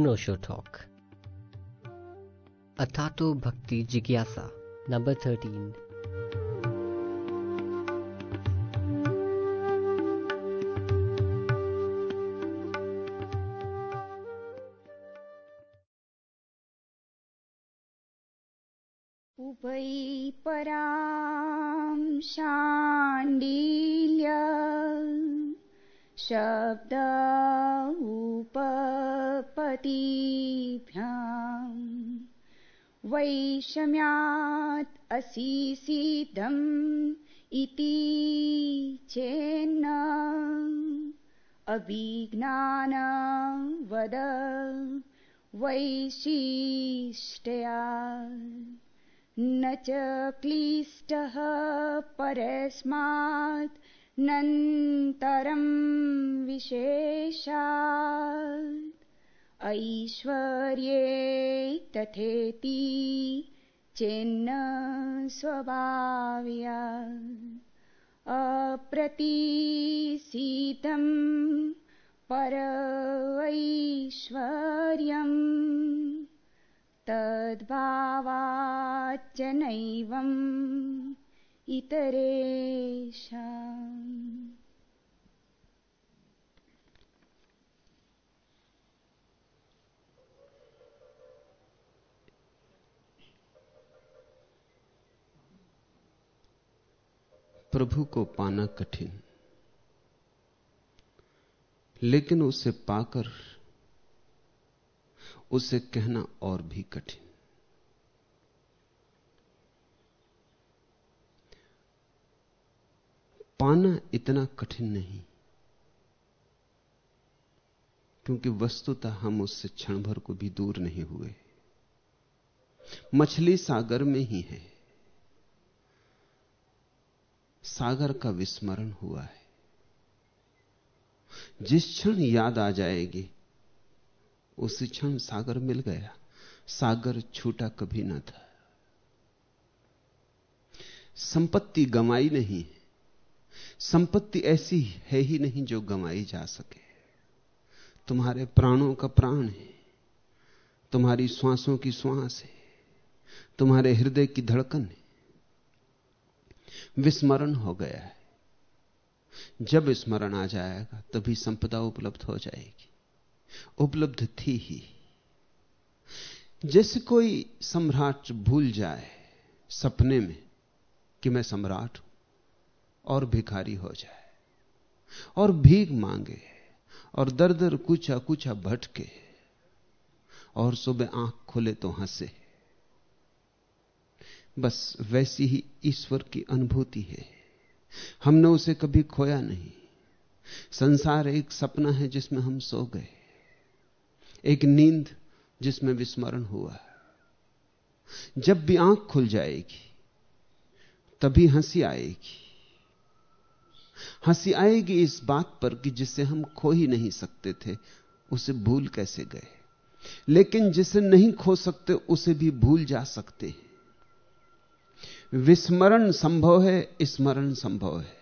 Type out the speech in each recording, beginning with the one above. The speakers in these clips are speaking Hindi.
अनोशो टॉक अथातो भक्ति जिज्ञासा नंबर थर्टीन वैशिष्ट्या। न च क्लिष्टः परस्मात् नन्तरं विशेषात्। ऐश्वर्ये तथेति चेन्न स्वभाव्या अप्रतिशीतं परैश्वर्यम् तद्भावाच्च नैवम् इतरेषाम्। प्रभु को पाना कठिन। लेकिन उसे पाकर, उसे कहना और भी कठिन। पाना इतना कठिन नहीं, क्योंकि वस्तुतः हम उससे क्षण भर को भी दूर नहीं हुए। मछली सागर में ही है। सागर का विस्मरण हुआ है। जिस क्षण याद आ जाएगी, उसी क्षण सागर मिल गया। सागर छूटा कभी ना था। संपत्ति गमाई नहीं संपत्ति ऐसी है ही नहीं जो गमाई जा सके। तुम्हारे प्राणों का प्राण है। तुम्हारी श्वासों की श्वास है। तुम्हारे हृदय की धड़कन है। विस्मरण हो गया है। जब स्मरण आ जाएगा, तभी संपदा उपलब्ध हो जाएगी। उपलब्ध थी ही। जैसे कोई सम्राट भूल जाए सपने में कि मैं सम्राट हूँ और भिखारी हो जाए, और भीख मांगे, और दर दर कुचा कुचा भटके, और सुबह आँख खुले तो हंसे। बस वैसी ही ईश्वर की अनुभूति है। हमने उसे कभी खोया नहीं। संसार एक सपना है जिसमें हम सो गए। एक नींद जिसमें विस्मरण हुआ। जब भी आँख खुल जाएगी, तभी हँसी आएगी। हँसी आएगी इस बात पर कि जिसे हम खो ही नहीं सकते थे, उसे भूल कैसे गए? लेकिन जिसे नहीं खो सकते, उसे भी भूल जा सकते हैं। विस्मरण संभव है, स्मरण संभव है।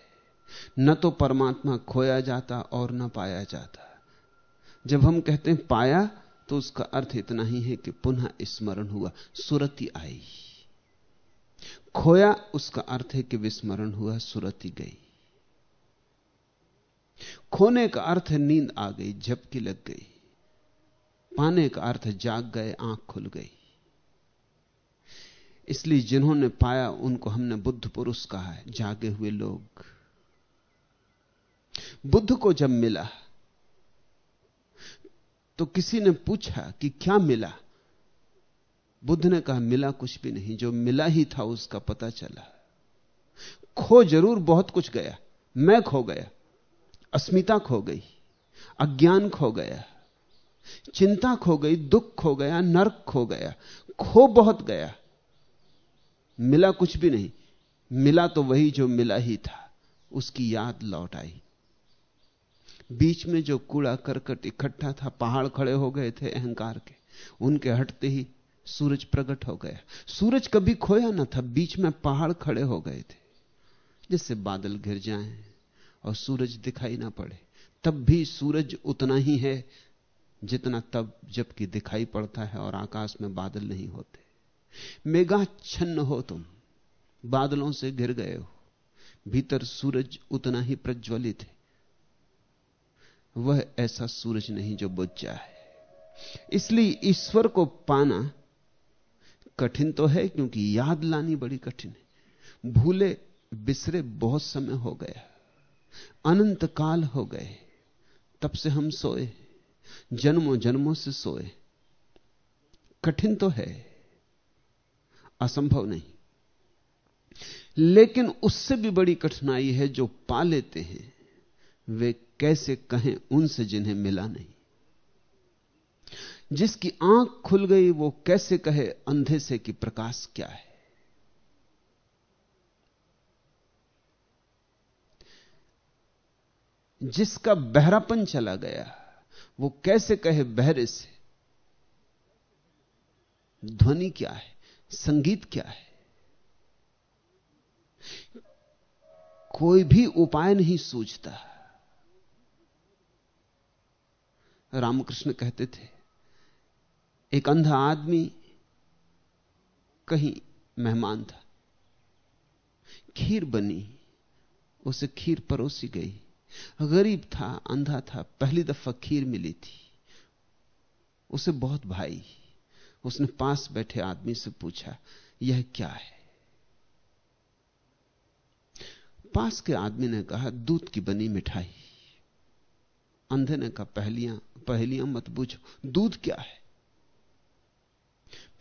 न तो परमात्मा खोया जाता और न पाया जाता। जब हम कहते हैं पाया तो उसका अर्थ इतना ही है कि पुनः स्मरण हुआ, सुरति आई। खोया, उसका अर्थ है कि विस्मरण हुआ, सुरति गई। खोने का अर्थ नींद आ गई, झपकी लग गई। पाने का अर्थ जाग गए, आँख खुल गई। इसलिए जिन्होंने पाया, उनको हमने बुद्ध पुरुष कहा है, जागे हुए लोग। बुद्ध को जब मिला तो किसी ने पूछा कि क्या मिला? बुद्ध ने कहा, मिला कुछ भी नहीं, जो मिला ही था उसका पता चला। खो ज़रूर बहुत कुछ गया, मैं खो गया, अस्मिता खो गई, अज्ञान खो गया, चिंता खो गई, दुख खो गया, नर्क खो गया, खो बहुत गया। मिला कुछ भी नहीं। मिला तो वही जो मिला ही था, उसकी याद लौट आई। बीच में जो कूड़ा करकट इकट्ठा था, पहाड़ खड़े हो गए थे अहंकार के। उनके हटते ही सूरज प्रकट हो गया। सूरज कभी खोया ना था, बीच में पहाड़ खड़े हो गए थे, जिससे बादल घिर जाएँ और सूरज दिखाई ना पड़े। तब भी सूरज उतना ही है जितना तब जबकि दिखाई पड़ता है और आकाश में बादल नहीं होते। मेघा छन्न हो तुम। बादलों से घिर गए हो। भीतर सूरज उतना ही प्रज्वलित है। वह ऐसा सूरज नहीं जो बुझ जाए इसलिए ईश्वर को पाना कठिन तो है, क्योंकि याद लानी बड़ी कठिन है। भूले बिसरे बहुत समय हो गया। अनंत काल हो गए। तब से हम सोए। जन्मों जन्मों से सोए। कठिन तो है। असंभव नहीं। लेकिन उससे भी बड़ी कठिनाई है जो पा लेते हैं, वे कैसे कहें उनसे जिन्हें मिला नहीं। जिसकी आँख खुल गई, वो कैसे कहे अंधे से कि प्रकाश क्या है। जिसका बहरापन चला गया, वो कैसे कहे बहरे से, ध्वनि क्या है? संगीत क्या है? कोई भी उपाय नहीं सूझता रामकृष्ण कहते थे, एक अंधा आदमी कहीं मेहमान था। खीर बनी, उसे खीर परोसी गई। गरीब था, अंधा था, पहली दफ़ा खीर मिली थी। उसे बहुत भाई उसने पास बैठे आदमी से पूछा, यह क्या है? पास के आदमी ने कहा, दूध की बनी मिठाई। अंधे ने कहा, पहलियाँ पहलियाँ मत पूछो, दूध क्या है?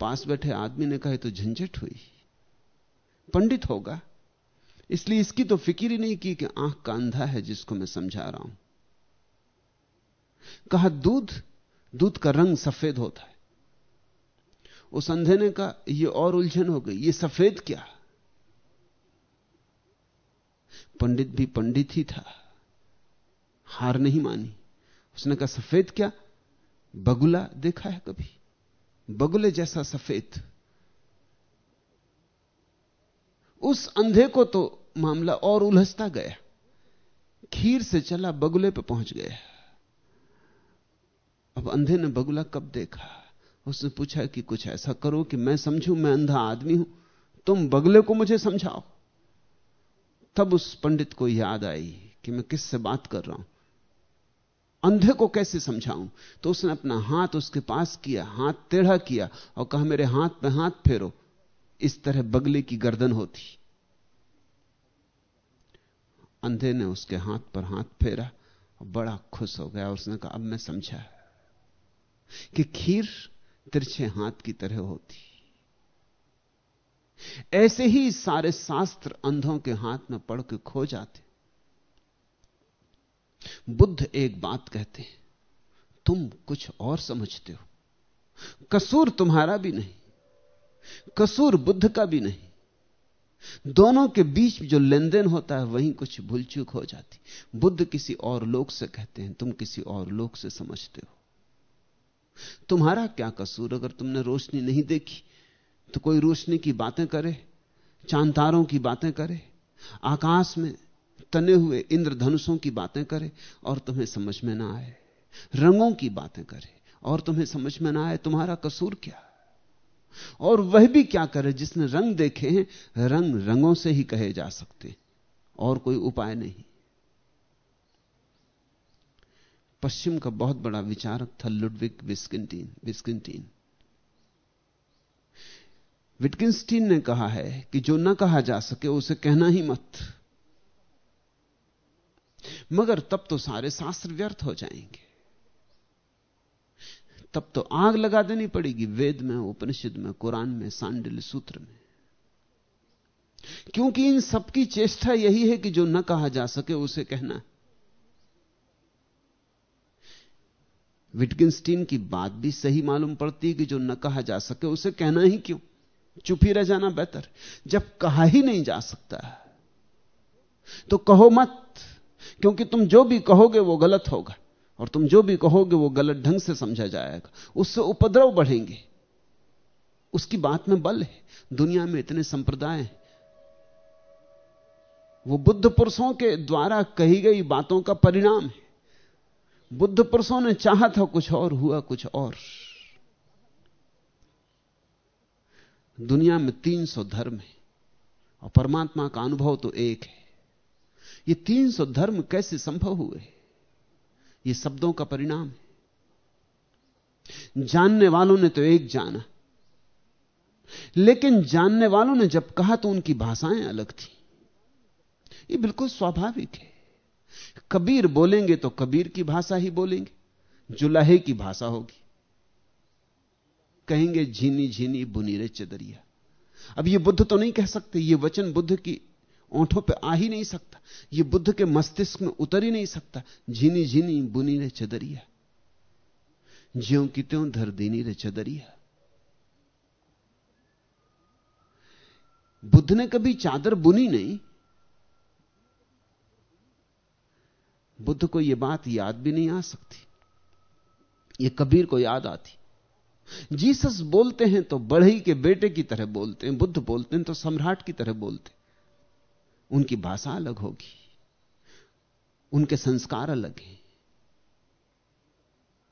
पास बैठे आदमी ने कहा तो झंझट हुई। पंडित होगा। इसलिए इसकी तो फ़िक्र ही नहीं की कि आँख का अंधा है जिसको मैं समझा रहा हूँ। कहा, दूध दूध का रंग सफ़ेद होता है। उस अंधे ने कहा यह और उलझन हो गई। ये सफ़ेद क्या? पंडित भी पंडित ही था। हार नहीं मानी। उसने कहा, सफ़ेद क्या? बगुला देखा है कभी? बगुले जैसा सफ़ेद। उस अंधे को तो मामला और उलझता गया। खीर से चला, बगुले पे पहुँच गया। अब अंधे ने बगुला कब देखा? उसने पूछा कि कुछ ऐसा करो कि मैं समझूं, मैं अंधा आदमी हूँ। तुम बगले को मुझे समझाओ। तब उस पंडित को याद आई कि मैं किससे बात कर रहा हूँ। अंधे को कैसे समझाऊं? तो उसने अपना हाथ उसके पास किया, हाथ टेढ़ा किया और कहा, मेरे हाथ पे हाथ फेरो। इस तरह बगले की गर्दन होती। अंधे ने उसके हाथ पर हाथ फेरा और बड़ा खुश हो गया उसने कहा, अब मैं समझा कि खीर तिरछे हाथ की तरह होती। ऐसे ही सारे शास्त्र अंधों के हाथ में पड़ के खो जाते। बुद्ध एक बात कहते हैं, तुम कुछ और समझते हो। कसूर तुम्हारा भी नहीं, कसूर बुद्ध का भी नहीं। दोनों के बीच जो लेन देन होता है, वहीं कुछ भूल हो जाती। बुद्ध किसी और लोग से कहते हैं, तुम किसी और लोग से समझते हो। तुम्हारा क्या कसूर? अगर तुमने रोशनी नहीं देखी तो कोई रोशनी की बातें करे चांतारों की बातें करे, आकाश में तने हुए इंद्रधनुषों की बातें करे और तुम्हें समझ में ना आए, रंगों की बातें करे और तुम्हें समझ में ना आए, तुम्हारा कसूर क्या? और वह भी क्या करे जिसने रंग देखे हैं? रंग रंगों से ही कहे जा सकते। और कोई उपाय नहीं। पश्चिम का बहुत बड़ा विचारक था लुडविक विस्किनटीन विस्किनटीन विटकिंस्टीन ने कहा है कि जो न कहा जा सके उसे कहना ही मत। मगर तब तो सारे शास्त्र व्यर्थ हो जाएँगे। तब तो आग लगा देनी पड़ेगी वेद में, उपनिषद में, कुरान में सांडिल सूत्र में। क्योंकि इन सबकी चेष्टा यही है कि जो न कहा जा सके उसे कहना विटगिंस्टीन की बात भी सही मालूम पड़ती है कि जो न कहा जा सके, उसे कहना ही क्यों? चुप ही रह जाना बेहतर। जब कहा ही नहीं जा सकता तो कहो मत, क्योंकि तुम जो भी कहोगे वो गलत होगा, और तुम जो भी कहोगे वो गलत ढंग से समझा जाएगा। उससे उपद्रव बढ़ेंगे। उसकी बात में बल है। दुनिया में इतने संप्रदाय हैं। वो बुद्ध पुरुषों के द्वारा कही गई बातों का परिणाम है। बुद्ध पुरुषों ने चाहा था कुछ और, हुआ कुछ और। दुनिया में 300 धर्म है, और परमात्मा का अनुभव तो एक है। ये 300 धर्म कैसे संभव हुए? ये शब्दों का परिणाम है। जानने वालों ने तो एक जाना, लेकिन जानने वालों ने जब कहा तो उनकी भाषाएँ अलग थी। ये बिल्कुल स्वाभाविक है। कबीर बोलेंगे तो कबीर की भाषा ही बोलेंगे, जुलाहे की भाषा होगी। कहेंगे, झीनी झीनी, बुनी रे चदरिया। अब ये बुद्ध तो नहीं कह सकते, ये वचन बुद्ध की ओंठों पे आ ही नहीं सकता, ये बुद्ध के मस्तिष्क में उतर ही नहीं सकता, झीनी झीनी, बुनी रे चदरिया। ज्यो की त्यों धर दीनी रे चदरिया। बुद्ध ने कभी चादर बुनी नहीं बुद्ध को यह बात याद भी नहीं आ सकती। यह कबीर को याद आती। जीसस बोलते हैं तो बढ़ई के बेटे की तरह बोलते हैं, बुद्ध बोलते हैं तो सम्राट की तरह बोलते उनकी भाषा अलग होगी, उनके संस्कार अलग हैं,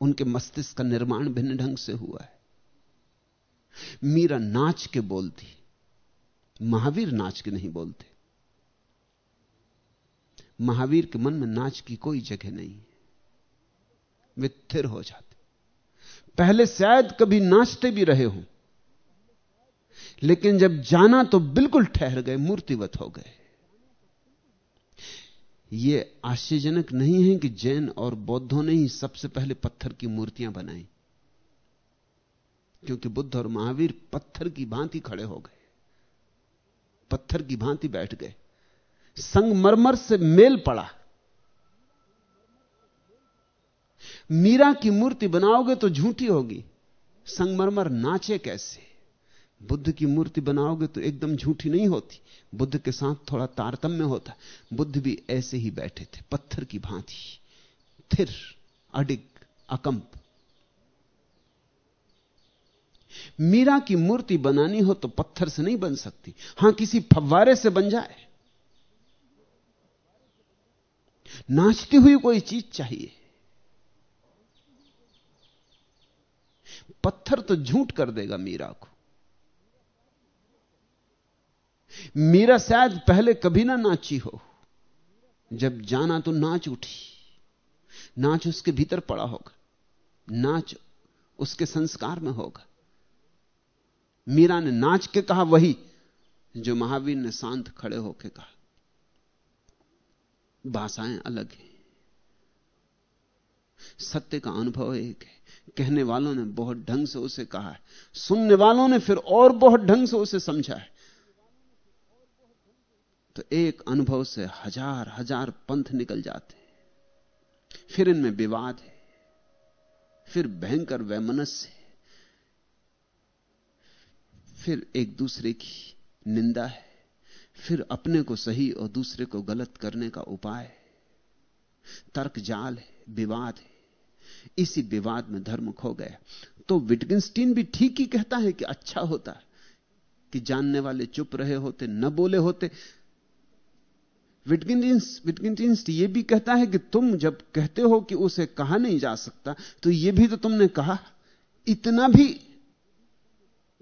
उनके मस्तिष्क का निर्माण भिन्न ढंग से हुआ है। मीरा नाच के बोलती, महावीर नाच के नहीं बोलते। महावीर के मन में नाच की कोई जगह नहीं। वे थिर हो जाते। पहले शायद कभी नाचते भी रहे हो, लेकिन जब जाना तो बिल्कुल ठहर गए, मूर्तिवत हो गए। यह आश्चर्यजनक नहीं है कि जैन और बौद्धों ने ही सबसे पहले पत्थर की मूर्तियाँ बनाई, क्योंकि बुद्ध और महावीर पत्थर की भांति खड़े हो गए, पत्थर की भांति बैठ गए। संगमरमर से मेल पड़ा। मीरा की मूर्ति बनाओगे तो झूठी होगी। संगमरमर नाचे कैसे? बुद्ध की मूर्ति बनाओगे तो एकदम झूठी नहीं होती। बुद्ध के साथ थोड़ा तारतम्य होता। बुद्ध भी ऐसे ही बैठे थे, पत्थर की भांति। थिर, अडिग, अकंप। मीरा की मूर्ति बनानी हो तो पत्थर से नहीं बन सकती। हाँ, किसी फव्वारे से बन जाए। नाचती हुई कोई चीज़ चाहिए। पत्थर तो झूठ कर देगा मीरा को। मीरा शायद पहले कभी ना नाची हो। जब जाना तो नाच उठी। नाच उसके भीतर पड़ा होगा। नाच उसके संस्कार में होगा। मीरा ने नाच के कहा, वही जो महावीर ने शांत खड़े होकर कहा। भाषाएँ अलग हैं। सत्य का अनुभव एक है। कहने वालों ने बहुत ढंग से उसे कहा है। सुनने वालों ने फिर और बहुत ढंग से उसे समझा है। तो एक अनुभव से हज़ार हज़ार पंथ निकल जाते फिर इनमें विवाद है। फिर भयंकर वैमनस्य है। फिर एक दूसरे की निंदा है। फिर अपने को सही और दूसरे को गलत करने का उपाय तर्क जाल है, विवाद है। इसी विवाद में धर्म खो गया। तो विटगिंस्टीन भी ठीक ही कहता है कि अच्छा होता कि जानने वाले चुप रहे होते, न बोले होते। विटगिंस विटगिंस यह भी कहता है कि तुम जब कहते हो कि उसे कहा नहीं जा सकता तो यह भी तो तुमने कहा। इतना भी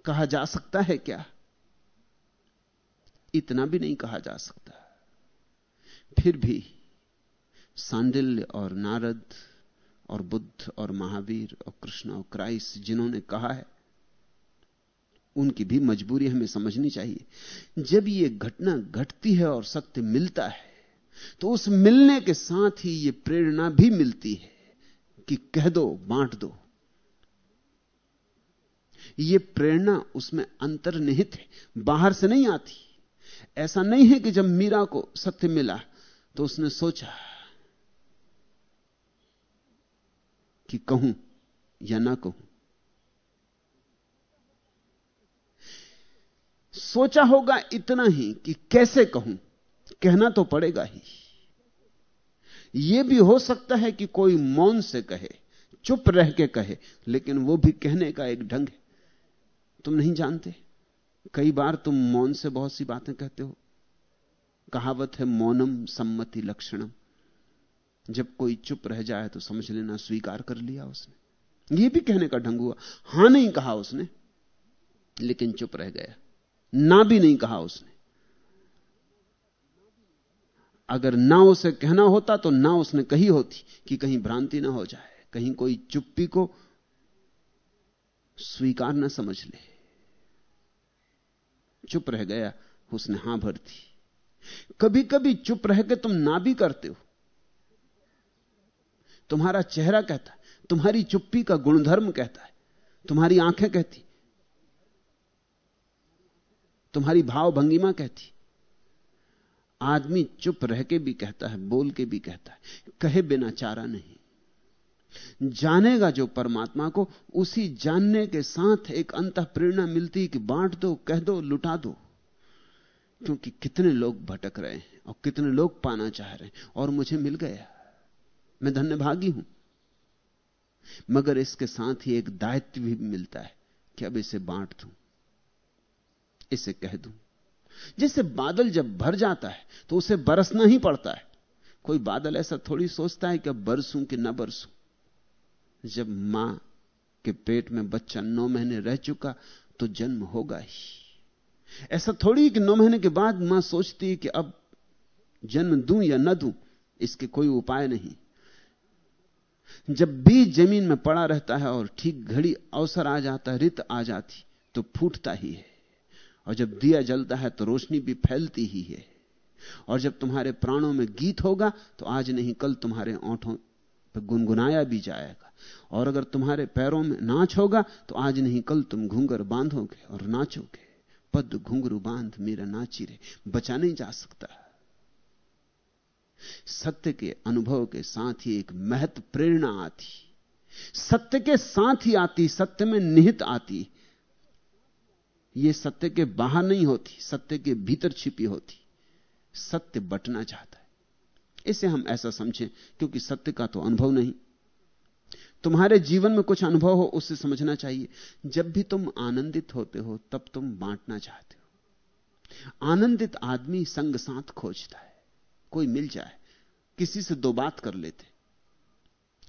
कहा जा सकता है क्या? इतना भी नहीं कहा जा सकता। फिर भी सांडिल्य और नारद और बुद्ध और महावीर और कृष्ण और क्राइस्ट जिन्होंने कहा है, उनकी भी मजबूरी हमें समझनी चाहिए। जब यह घटना घटती है और सत्य मिलता है तो उस मिलने के साथ ही यह प्रेरणा भी मिलती है कि कह दो, बांट दो। यह प्रेरणा उसमें अंतर्निहित है, बाहर से नहीं आती। ऐसा नहीं है कि जब मीरा को सत्य मिला तो उसने सोचा कि कहूँ या ना कहूँ। सोचा होगा इतना ही कि कैसे कहूँ, कहना तो पड़ेगा ही। यह भी हो सकता है कि कोई मौन से कहे, चुप रह के कहे, लेकिन वो भी कहने का एक ढंग है। तुम नहीं जानते? कई बार तुम मौन से बहुत सी बातें कहते हो। कहावत है, मौनम सम्मति लक्षणम। जब कोई चुप रह जाए तो समझ लेना, स्वीकार कर लिया उसने। यह भी कहने का ढंग हुआ, हाँ नहीं कहा उसने, लेकिन चुप रह गया। ना भी नहीं कहा उसने। अगर ना उसे कहना होता तो ना उसने कही होती कि कहीं भ्रांति ना हो जाए, कहीं कोई चुप्पी को स्वीकार ना समझ ले। चुप रह गया उसने हाँ भर दी कभी कभी चुप रह के तुम ना भी करते हो। तुम्हारा चेहरा कहता है तुम्हारी चुप्पी का गुणधर्म कहता है, तुम्हारी आँखें कहती, तुम्हारी भाव भंगिमा कहती। आदमी चुप रह के भी कहता है, बोल के भी कहता है, कहे बिना चारा नहीं। जानेगा जो परमात्मा को, उसी जानने के साथ एक अंत प्रेरणा मिलती कि बांट दो, कह दो, लुटा दो। क्योंकि कितने लोग भटक रहे हैं और कितने लोग पाना चाह रहे हैं। और मुझे मिल गया। मैं धन्यभागी हूँ। मगर इसके साथ ही एक दायित्व भी मिलता है कि अब इसे बांट दूँ। इसे कह दूँ। जैसे बादल जब भर जाता है तो उसे बरसना ही पड़ता है। कोई बादल ऐसा थोड़ी सोचता है कि अब बरसूं कि ना बरसूं। जब माँ के पेट में बच्चा नौ महीने रह चुका तो जन्म होगा ही। ऐसा थोड़ी कि नौ महीने के बाद माँ सोचती है कि अब जन्म दूँ या न दूँ, इसके कोई उपाय नहीं। जब बीज ज़मीन में पड़ा रहता है और ठीक घड़ी अवसर आ जाता है, रित आ जाती तो फूटता ही है। और जब दिया जलता है तो रोशनी भी फैलती ही है। और जब तुम्हारे प्राणों में गीत होगा तो आज नहीं, कल तुम्हारे ओंठों पर गुनगुनाया भी जाएगा। और अगर तुम्हारे पैरों में नाच होगा तो आज नहीं, कल तुम घूंगर बांधोगे और नाचोगे। पद घुंघरू बाँध, मेरा नाची रे बचा नहीं जा सकता। सत्य के अनुभव के साथ ही एक महत्व प्रेरणा आती। सत्य के साथ ही आती, सत्य में निहित आती। यह सत्य के बाहर नहीं होती, सत्य के भीतर छिपी होती। सत्य बटना चाहता है। इसे हम ऐसा समझें, क्योंकि सत्य का तो अनुभव नहीं। तुम्हारे जीवन में कुछ अनुभव हो, उससे समझना चाहिए। जब भी तुम आनंदित होते हो, तब तुम बांटना चाहते हो। आनंदित आदमी संग साथ खोजता है। कोई मिल जाए, किसी से दो बात कर लेते,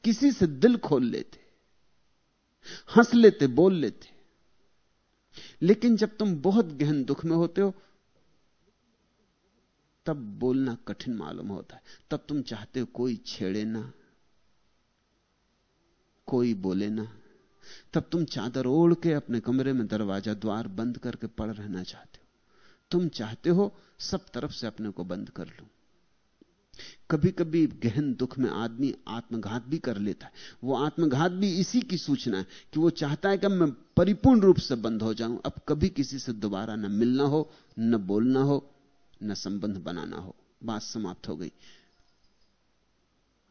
किसी से दिल खोल लेते, हंस लेते, बोल लेते। लेकिन जब तुम बहुत गहन दुख में होते हो, तब बोलना कठिन मालूम होता है। तब तुम चाहते हो कोई छेड़े ना। कोई बोले ना, तब तुम चादर ओढ़ के अपने कमरे में दरवाज़ा द्वार बंद करके पड़ रहना चाहते हो। तुम चाहते हो सब तरफ़ से अपने को बंद कर लूँ। कभी कभी गहन दुख में आदमी आत्मघात भी कर लेता है। वो आत्मघात भी इसी की सूचना है कि वो चाहता है कि मैं परिपूर्ण रूप से बंद हो जाऊँ। अब कभी किसी से दोबारा न मिलना हो, न बोलना हो, न संबंध बनाना हो। बात समाप्त हो गई।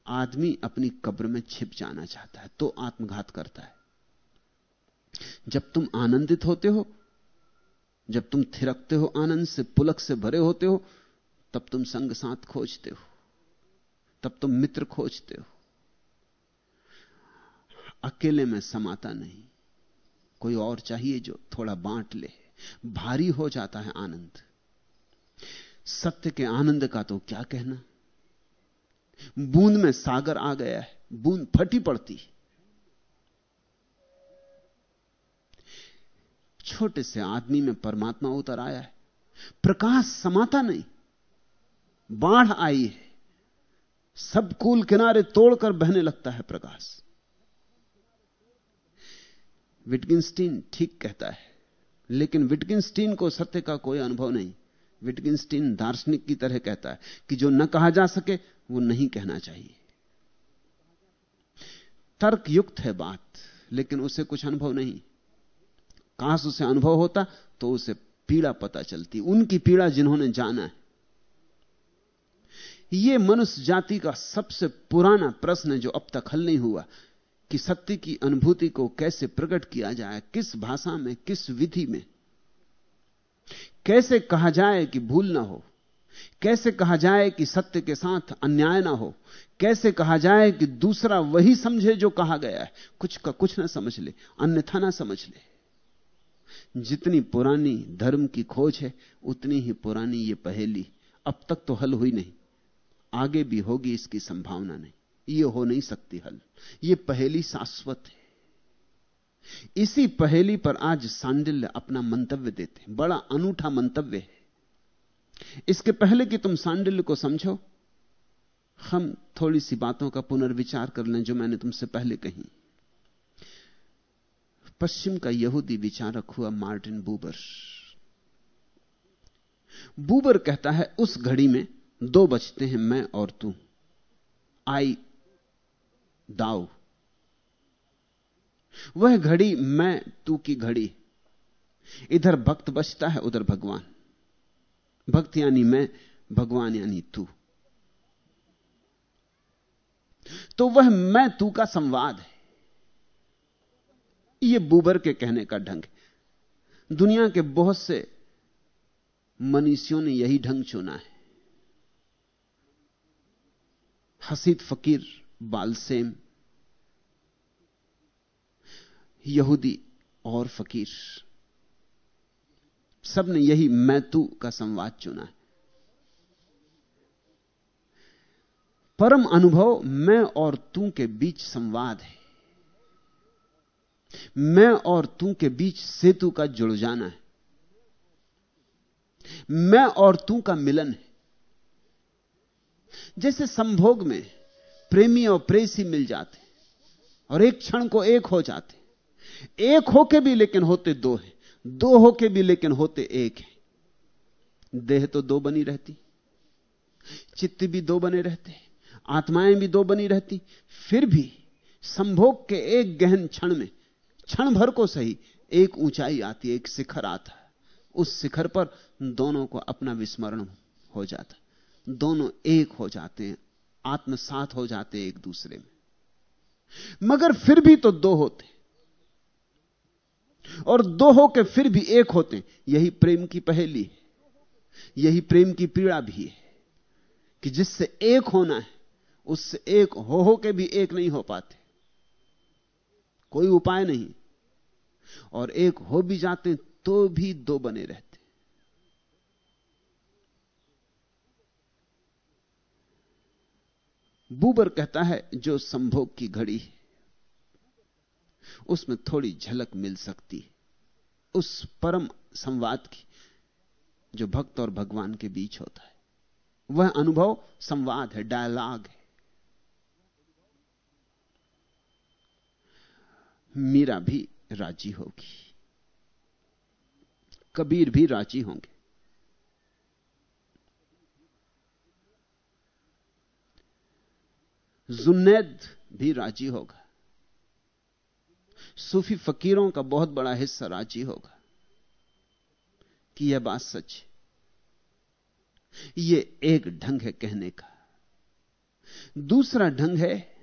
आदमी अपनी कब्र में छिप जाना चाहता है तो आत्मघात करता है। जब तुम आनंदित होते हो, जब तुम थिरकते हो आनंद से, पुलक से भरे होते हो, तब तुम संग साथ खोजते हो, तब तुम मित्र खोजते हो। अकेले में समाता नहीं, कोई और चाहिए जो थोड़ा बांट ले, भारी हो जाता है आनंद। सत्य के आनंद का तो क्या कहना? बूंद में सागर आ गया है, बूंद फटी पड़ती छोटे से आदमी में परमात्मा उतर आया है, प्रकाश समाता नहीं, बाढ़ आई है। सब कूल किनारे तोड़कर बहने लगता है प्रकाश। विटगिंस्टीन ठीक कहता है, लेकिन विटगिंस्टीन को सत्य का कोई अनुभव नहीं। विटगिंस्टीन दार्शनिक की तरह कहता है कि जो न कहा जा सके, वो नहीं कहना चाहिए। तर्क युक्त है बात, लेकिन उसे कुछ अनुभव नहीं। काश उसे अनुभव होता तो उसे पीड़ा पता चलती। उनकी पीड़ा जिन्होंने जाना है। यह मनुष्य जाति का सबसे पुराना प्रश्न जो अब तक हल नहीं हुआ, कि सत्य की अनुभूति को कैसे प्रकट किया जाए, किस भाषा में, किस विधि में। कैसे कहा जाए कि भूल ना हो? कैसे कहा जाए कि सत्य के साथ अन्याय ना हो? कैसे कहा जाए कि दूसरा वही समझे जो कहा गया है? कुछ का कुछ ना समझ ले, अन्यथा ना समझ ले। जितनी पुरानी धर्म की खोज है, उतनी ही पुरानी ये पहेली अब तक तो हल हुई नहीं। आगे भी होगी इसकी संभावना नहीं। ये हो नहीं सकती हल। ये पहेली शाश्वत है। इसी पहेली पर आज सांडिल्य अपना मंतव्य देते हैं। बड़ा अनूठा मंतव्य है। इसके पहले कि तुम सांडिल्य को समझो, हम थोड़ी सी बातों का पुनर्विचार कर लें जो मैंने तुमसे पहले कही। पश्चिम का यहूदी विचारक हुआ मार्टिन बूबर। बूबर कहता है, उस घड़ी में दो बचते हैं, मैं और तू। आई, दाऊ। वह घड़ी मैं, तू की घड़ी। इधर भक्त बचता है, उधर भगवान। भक्त यानी मैं, भगवान यानी तू। तो वह मैं, तू का संवाद है। यह बूबर के कहने का ढंग है। दुनिया के बहुत से मनीषियों ने यही ढंग चुना है। हसीद फकीर बालसेम यहूदी और फकीर। सबने यही मैं तू का संवाद चुना है। परम अनुभव मैं और तू के बीच संवाद है। मैं और तू के बीच सेतु का जुड़ जाना है। मैं और तू का मिलन है। जैसे संभोग में प्रेमी और प्रेसी मिल जाते और एक क्षण को एक हो जाते एक होके भी लेकिन होते दो हैं। दो होके भी लेकिन होते एक हैं। देह तो दो बनी रहती, चित्त भी दो बने रहते, आत्माएँ भी दो बनी रहती, फिर भी संभोग के एक गहन क्षण में, क्षण भर को सही, एक ऊंचाई आती, एक शिखर आता। है उस शिखर पर दोनों को अपना विस्मरण हो जाता। दोनों एक हो जाते हैं, आत्मसात हो जाते हैं एक दूसरे में। मगर फिर भी तो दो होते। और दो हो के फिर भी एक होते, यही प्रेम की पहेली है। यही प्रेम की पीड़ा भी है कि जिससे एक होना है, उससे एक हो हो के भी एक नहीं हो पाते। कोई उपाय नहीं। और एक हो भी जाते तो भी दो बने रहते। बूबर कहता है, जो संभोग की घड़ी है। उसमें थोड़ी झलक मिल सकती है। उस परम संवाद की, जो भक्त और भगवान के बीच होता है, वह अनुभव संवाद है डायलॉग है। मीरा भी राज़ी होगी। कबीर भी राज़ी होंगे। जुन्नैद भी राज़ी होगा। सूफी फकीरों का बहुत बड़ा हिस्सा राज़ी होगा कि यह बात सच है। यह एक ढंग है कहने का। दूसरा ढंग है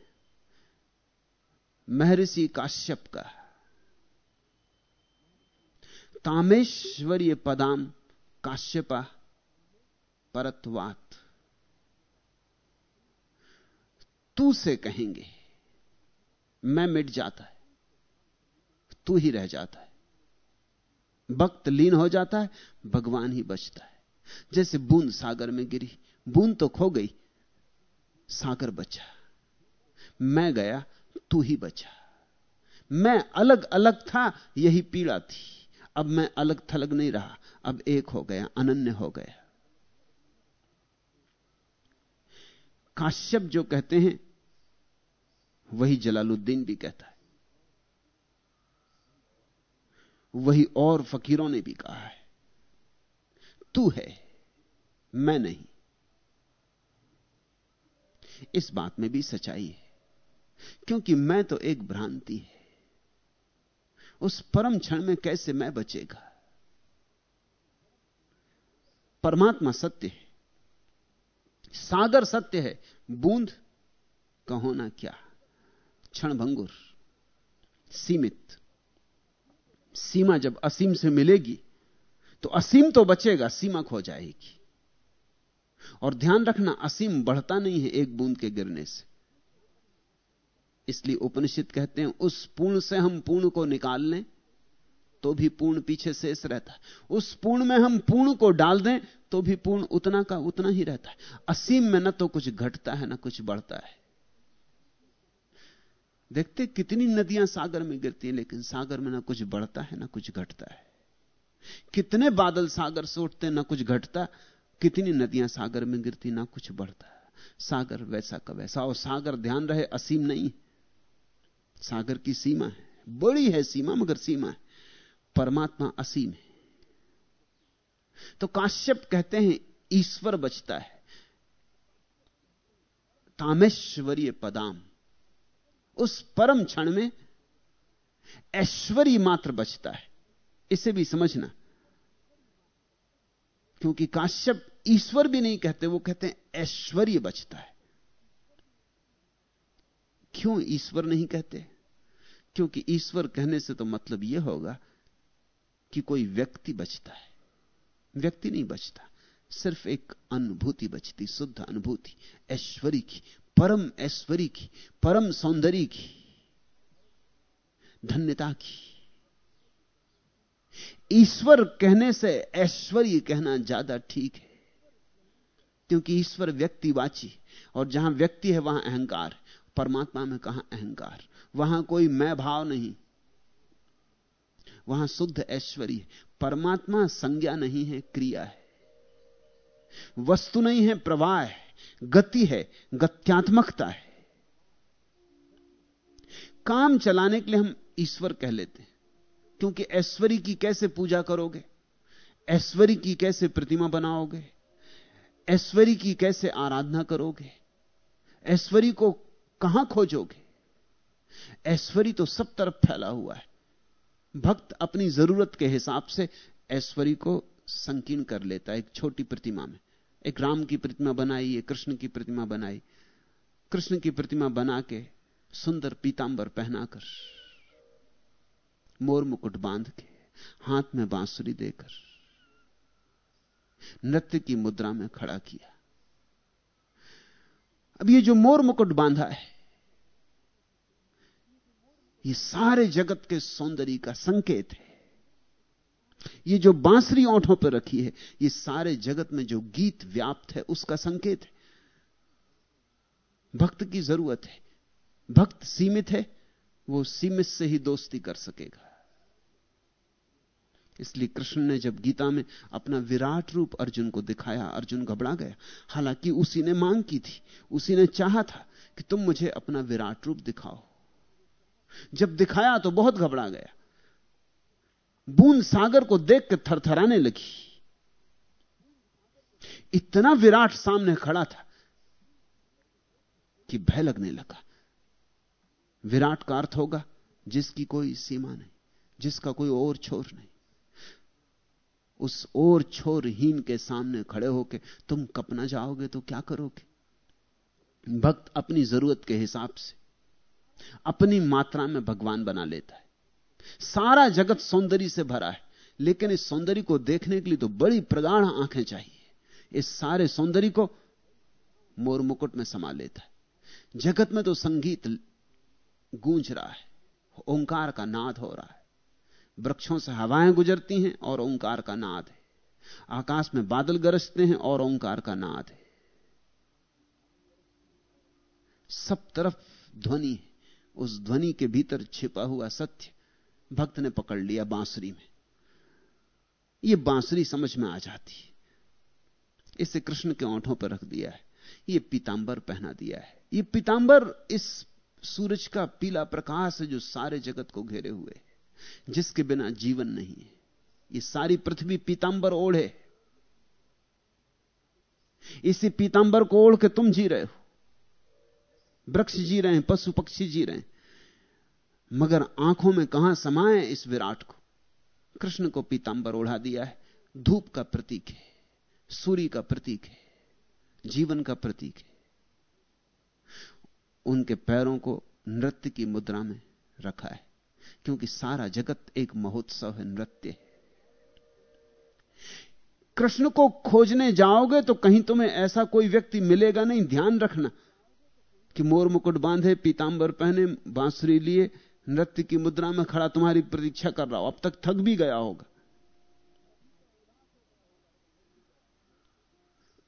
महर्षि काश्यप का। तामेश्वर्य पदाम काश्यपा परत्वात। तू से कहेंगे, मैं मिट जाता। तू ही रह जाता है। भक्त लीन हो जाता है, भगवान ही बचता है। जैसे बूंद सागर में गिरी, बूंद तो खो गई, सागर बचा। मैं गया, तू ही बचा। मैं अलग अलग था, यही पीड़ा थी। अब मैं अलग थलग नहीं रहा, अब एक हो गया, अनन्य हो गया। काश्यप जो कहते हैं, वही जलालुद्दीन भी कहता है। वही और फकीरों ने भी कहा है। तू है, मैं नहीं। इस बात में भी सच्चाई है, क्योंकि मैं तो एक भ्रांति है। उस परम क्षण में कैसे मैं बचेगा? परमात्मा सत्य है, सागर सत्य है, बूंद का होना क्या क्षण भंगुर सीमित। सीमा जब असीम से मिलेगी तो असीम तो बचेगा, सीमा खो जाएगी। और ध्यान रखना, असीम बढ़ता नहीं है एक बूंद के गिरने से। इसलिए उपनिषद कहते हैं, उस पूर्ण से हम पूर्ण को निकाल लें तो भी पूर्ण पीछे शेष रहता है। उस पूर्ण में हम पूर्ण को डाल दें तो भी पूर्ण उतना का उतना ही रहता है। असीम में न तो कुछ घटता है, ना कुछ बढ़ता है। देखते कितनी नदियाँ सागर में गिरती हैं, लेकिन सागर में ना कुछ बढ़ता है, ना कुछ घटता है। कितने बादल सागर से उठते ना कुछ घटता। कितनी नदियाँ सागर में गिरती ना कुछ बढ़ता सागर वैसा का वैसा, और सागर, ध्यान रहे, असीम नहीं सागर की सीमा है। बड़ी है सीमा, मगर सीमा है। परमात्मा असीम है। तो काश्यप कहते हैं, ईश्वर बचता है। तामेश्वरीय पदाम। उस परम क्षण में ऐश्वर्य मात्र बचता है। इसे भी समझना। क्योंकि काश्यप ईश्वर भी नहीं कहते, वो कहते हैं ऐश्वर्य बचता है। क्यों ईश्वर नहीं कहते? क्योंकि ईश्वर कहने से तो मतलब यह होगा कि कोई व्यक्ति बचता है। व्यक्ति नहीं बचता, सिर्फ़ एक अनुभूति बचती, शुद्ध अनुभूति ऐश्वर्य की परम ऐश्वर्य की, परम सौंदर्य की, धन्यता की। ईश्वर कहने से ऐश्वर्य कहना ज़्यादा ठीक है, क्योंकि ईश्वर व्यक्तिवाची, और जहाँ व्यक्ति है वहाँ अहंकार, परमात्मा में कहा अहंकार? वहाँ कोई मैं भाव नहीं, वहाँ शुद्ध ऐश्वर्य, परमात्मा संज्ञा नहीं है, क्रिया है। वस्तु नहीं है, प्रवाह है। गति है, गत्यात्मकता है। काम चलाने के लिए हम ईश्वर कह लेते हैं, क्योंकि ऐश्वरी की कैसे पूजा करोगे? ऐश्वरी की कैसे प्रतिमा बनाओगे? ऐश्वरी की कैसे आराधना करोगे? ऐश्वरी को कहाँ खोजोगे? ऐश्वरी तो सब तरफ़ फैला हुआ है। भक्त अपनी ज़रूरत के हिसाब से ऐश्वर्य को संकीर्ण कर लेता है एक छोटी प्रतिमा में। एक राम की प्रतिमा बनाई, एक कृष्ण की प्रतिमा बनाई। कृष्ण की प्रतिमा बना के सुंदर पीतांबर पहनाकर, मोर मुकुट बाँध के हाथ में बांसुरी देकर, नृत्य की मुद्रा में खड़ा किया। अब ये जो मोर मुकुट बांधा है, ये सारे जगत के सौंदर्य का संकेत है। ये जो बांसुरी ओंठों पर रखी है, ये सारे जगत में जो गीत व्याप्त है, उसका संकेत है। भक्त की ज़रूरत है। भक्त सीमित है, वो सीमित से ही दोस्ती कर सकेगा। इसलिए कृष्ण ने जब गीता में अपना विराट रूप अर्जुन को दिखाया, अर्जुन घबरा गया। हालाँकि उसी ने मांग की थी, उसी ने चाहा था कि तुम मुझे अपना विराट रूप दिखाओ। जब दिखाया तो बहुत घबरा गया। बूंद सागर को देख के थरथराने लगी। इतना विराट सामने खड़ा था कि भय लगने लगा। विराट का अर्थ होगा, जिसकी कोई सीमा नहीं, जिसका कोई और छोर नहीं। उस और छोरहीन के सामने खड़े होके, तुम कपना जाओगे तो क्या करोगे? भक्त अपनी ज़रूरत के हिसाब से अपनी मात्रा में भगवान बना लेता है। सारा जगत सौंदर्य से भरा है, लेकिन इस सौंदर्य को देखने के लिए तो बड़ी प्रगाढ़ आँखें चाहिए। इस सारे सौंदर्य को मोर मुकुट में समा लेता है। जगत में तो संगीत गूंज रहा है, ओंकार का नाद हो रहा है। वृक्षों से हवाएँ गुजरती हैं और ओंकार का नाद है। आकाश में बादल गरजते हैं और ओंकार का नाद है। सब तरफ़ ध्वनि है, उस ध्वनि के भीतर छिपा हुआ सत्य भक्त ने पकड़ लिया बांसुरी में। यह बांसुरी समझ में आ जाती है। इसे कृष्ण के ओंठों पर रख दिया है। यह पीतांबर पहना दिया है। यह पीतांबर इस सूरज का पीला प्रकाश है जो सारे जगत को घेरे हुए है, जिसके बिना जीवन नहीं है। ये सारी पृथ्वी पीतांबर ओढ़े इसी पीतांबर को ओढ़ के तुम जी रहे हो। वृक्ष जी रहे हैं, पशु पक्षी जी रहे हैं। मगर आँखों में कहाँ समाए इस विराट को? कृष्ण को पीतांबर ओढ़ा दिया है। धूप का प्रतीक है, सूर्य का प्रतीक है, जीवन का प्रतीक है। उनके पैरों को नृत्य की मुद्रा में रखा है, क्योंकि सारा जगत एक महोत्सव है, नृत्य है। कृष्ण को खोजने जाओगे तो कहीं तुम्हें ऐसा कोई व्यक्ति मिलेगा नहीं। ध्यान रखना कि मोर मुकुट बांधे, पीतांबर पहने, बांसुरी लिए नृत्य की मुद्रा में खड़ा तुम्हारी प्रतीक्षा कर रहा हो। अब तक थक भी गया होगा।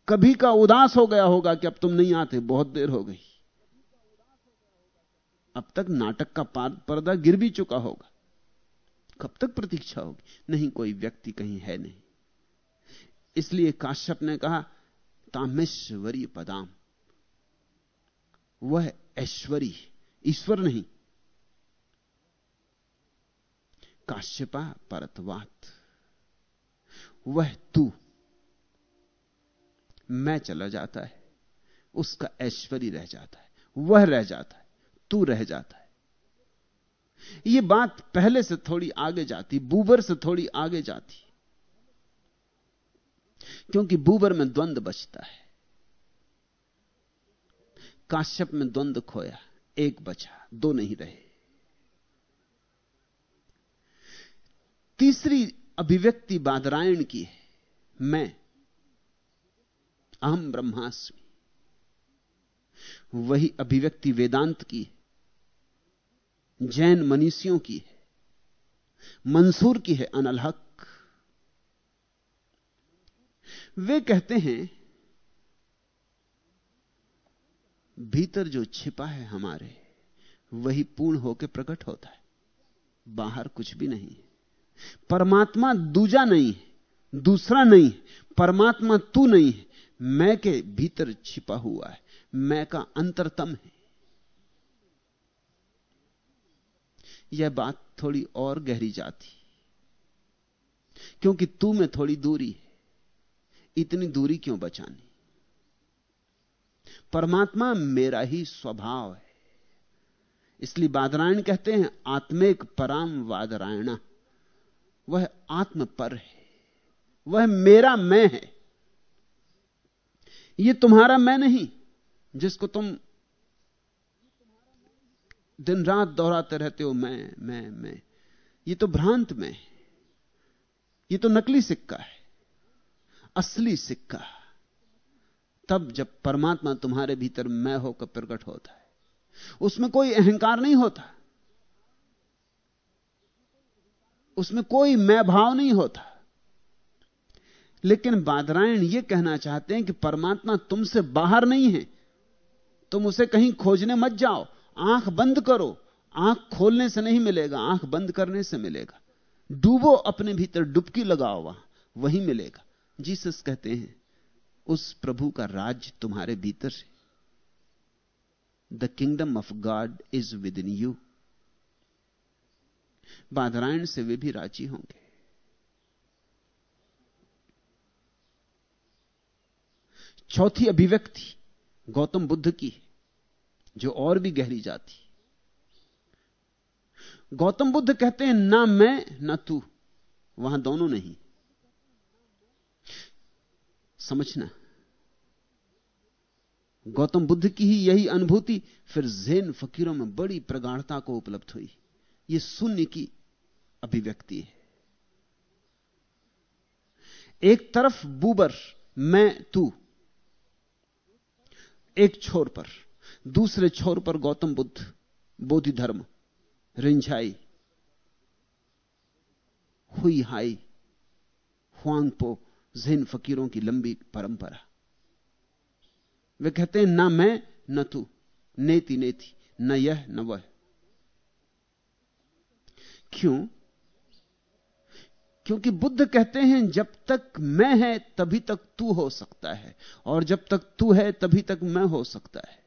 कभी का उदास हो गया होगा कि अब तुम नहीं आते, बहुत देर हो गई। अब तक नाटक का पर्दा गिर भी चुका होगा। कब तक प्रतीक्षा होगी? नहीं, कोई व्यक्ति कहीं है नहीं। इसलिए काश्यप ने कहा, तामेश्वरी पदाम। वह ऐश्वरी, ईश्वर नहीं काश्यपा परतवात। वह तू। मैं चला जाता है। उसका ऐश्वर्य रह जाता है। वह रह जाता है। तू रह जाता है। यह बात पहले से थोड़ी आगे जाती, बूबर से थोड़ी आगे जाती। क्योंकि बूबर में द्वंद बचता है। काश्यप में द्वंद खोया, एक बचा, दो नहीं रहे। तीसरी अभिव्यक्ति बादरायण की है। मैं अहम ब्रह्मास्मि। वही अभिव्यक्ति वेदांत की है। जैन मनीषियों की है। मंसूर की है अनलहक वे कहते हैं, भीतर जो छिपा है हमारे, वही पूर्ण होकर प्रकट होता है। बाहर कुछ भी नहीं है। परमात्मा दूजा नहीं दूसरा नहीं परमात्मा तू नहीं है। मैं के भीतर छिपा हुआ है, मैं का अंतरतम है। यह बात थोड़ी और गहरी जाती क्योंकि तू में थोड़ी दूरी है। इतनी दूरी क्यों बचानी? परमात्मा मेरा ही स्वभाव है। इसलिए बादरायण कहते हैं, आत्मेक पराम वादरायणा। वह आत्म पर है। वह मेरा मैं है। यह तुम्हारा मैं नहीं, जिसको तुम दिन रात दोहराते रहते हो, मैं मैं मैं। ये तो भ्रांत में ये तो नकली सिक्का है, असली सिक्का। तब जब परमात्मा तुम्हारे भीतर मैं होकर प्रकट होता है, उसमें कोई अहंकार नहीं होता। उसमें कोई मैं भाव नहीं होता। लेकिन बादरायण यह कहना चाहते हैं कि परमात्मा तुमसे बाहर नहीं है। तुम उसे कहीं खोजने मत जाओ। आँख बंद करो। आँख खोलने से नहीं मिलेगा, आँख बंद करने से मिलेगा। डूबो अपने भीतर, डुबकी लगाओ वहाँ, वही मिलेगा। जीसस कहते हैं, उस प्रभु का राज तुम्हारे भीतर है। The kingdom of God is within you Badarayana से वे भी राज़ी होंगे। चौथी अभिव्यक्ति गौतम बुद्ध की जो और भी गहरी जाती। गौतम बुद्ध कहते हैं, ना मैं, ना तू। वहाँ दोनों नहीं। समझना, गौतम बुद्ध की ही यही अनुभूति, फिर जैन फकीरों में बड़ी प्रगाढ़ता को उपलब्ध हुई। यह शून्य की अभिव्यक्ति है। एक तरफ़ बूबर, मैं, तू। एक छोर पर। दूसरे छोर पर गौतम बुद्ध, बोधि धर्म, रिंझाई हुई हाई हुआंगपो, जैन फकीरों की लंबी परंपरा। वे कहते हैं, ना मैं, न तू, नेति नेति, न यह, न वह। क्यों? क्योंकि बुद्ध कहते हैं, जब तक मैं है, तभी तक तू हो सकता है। और जब तक तू है, तभी तक मैं हो सकता है।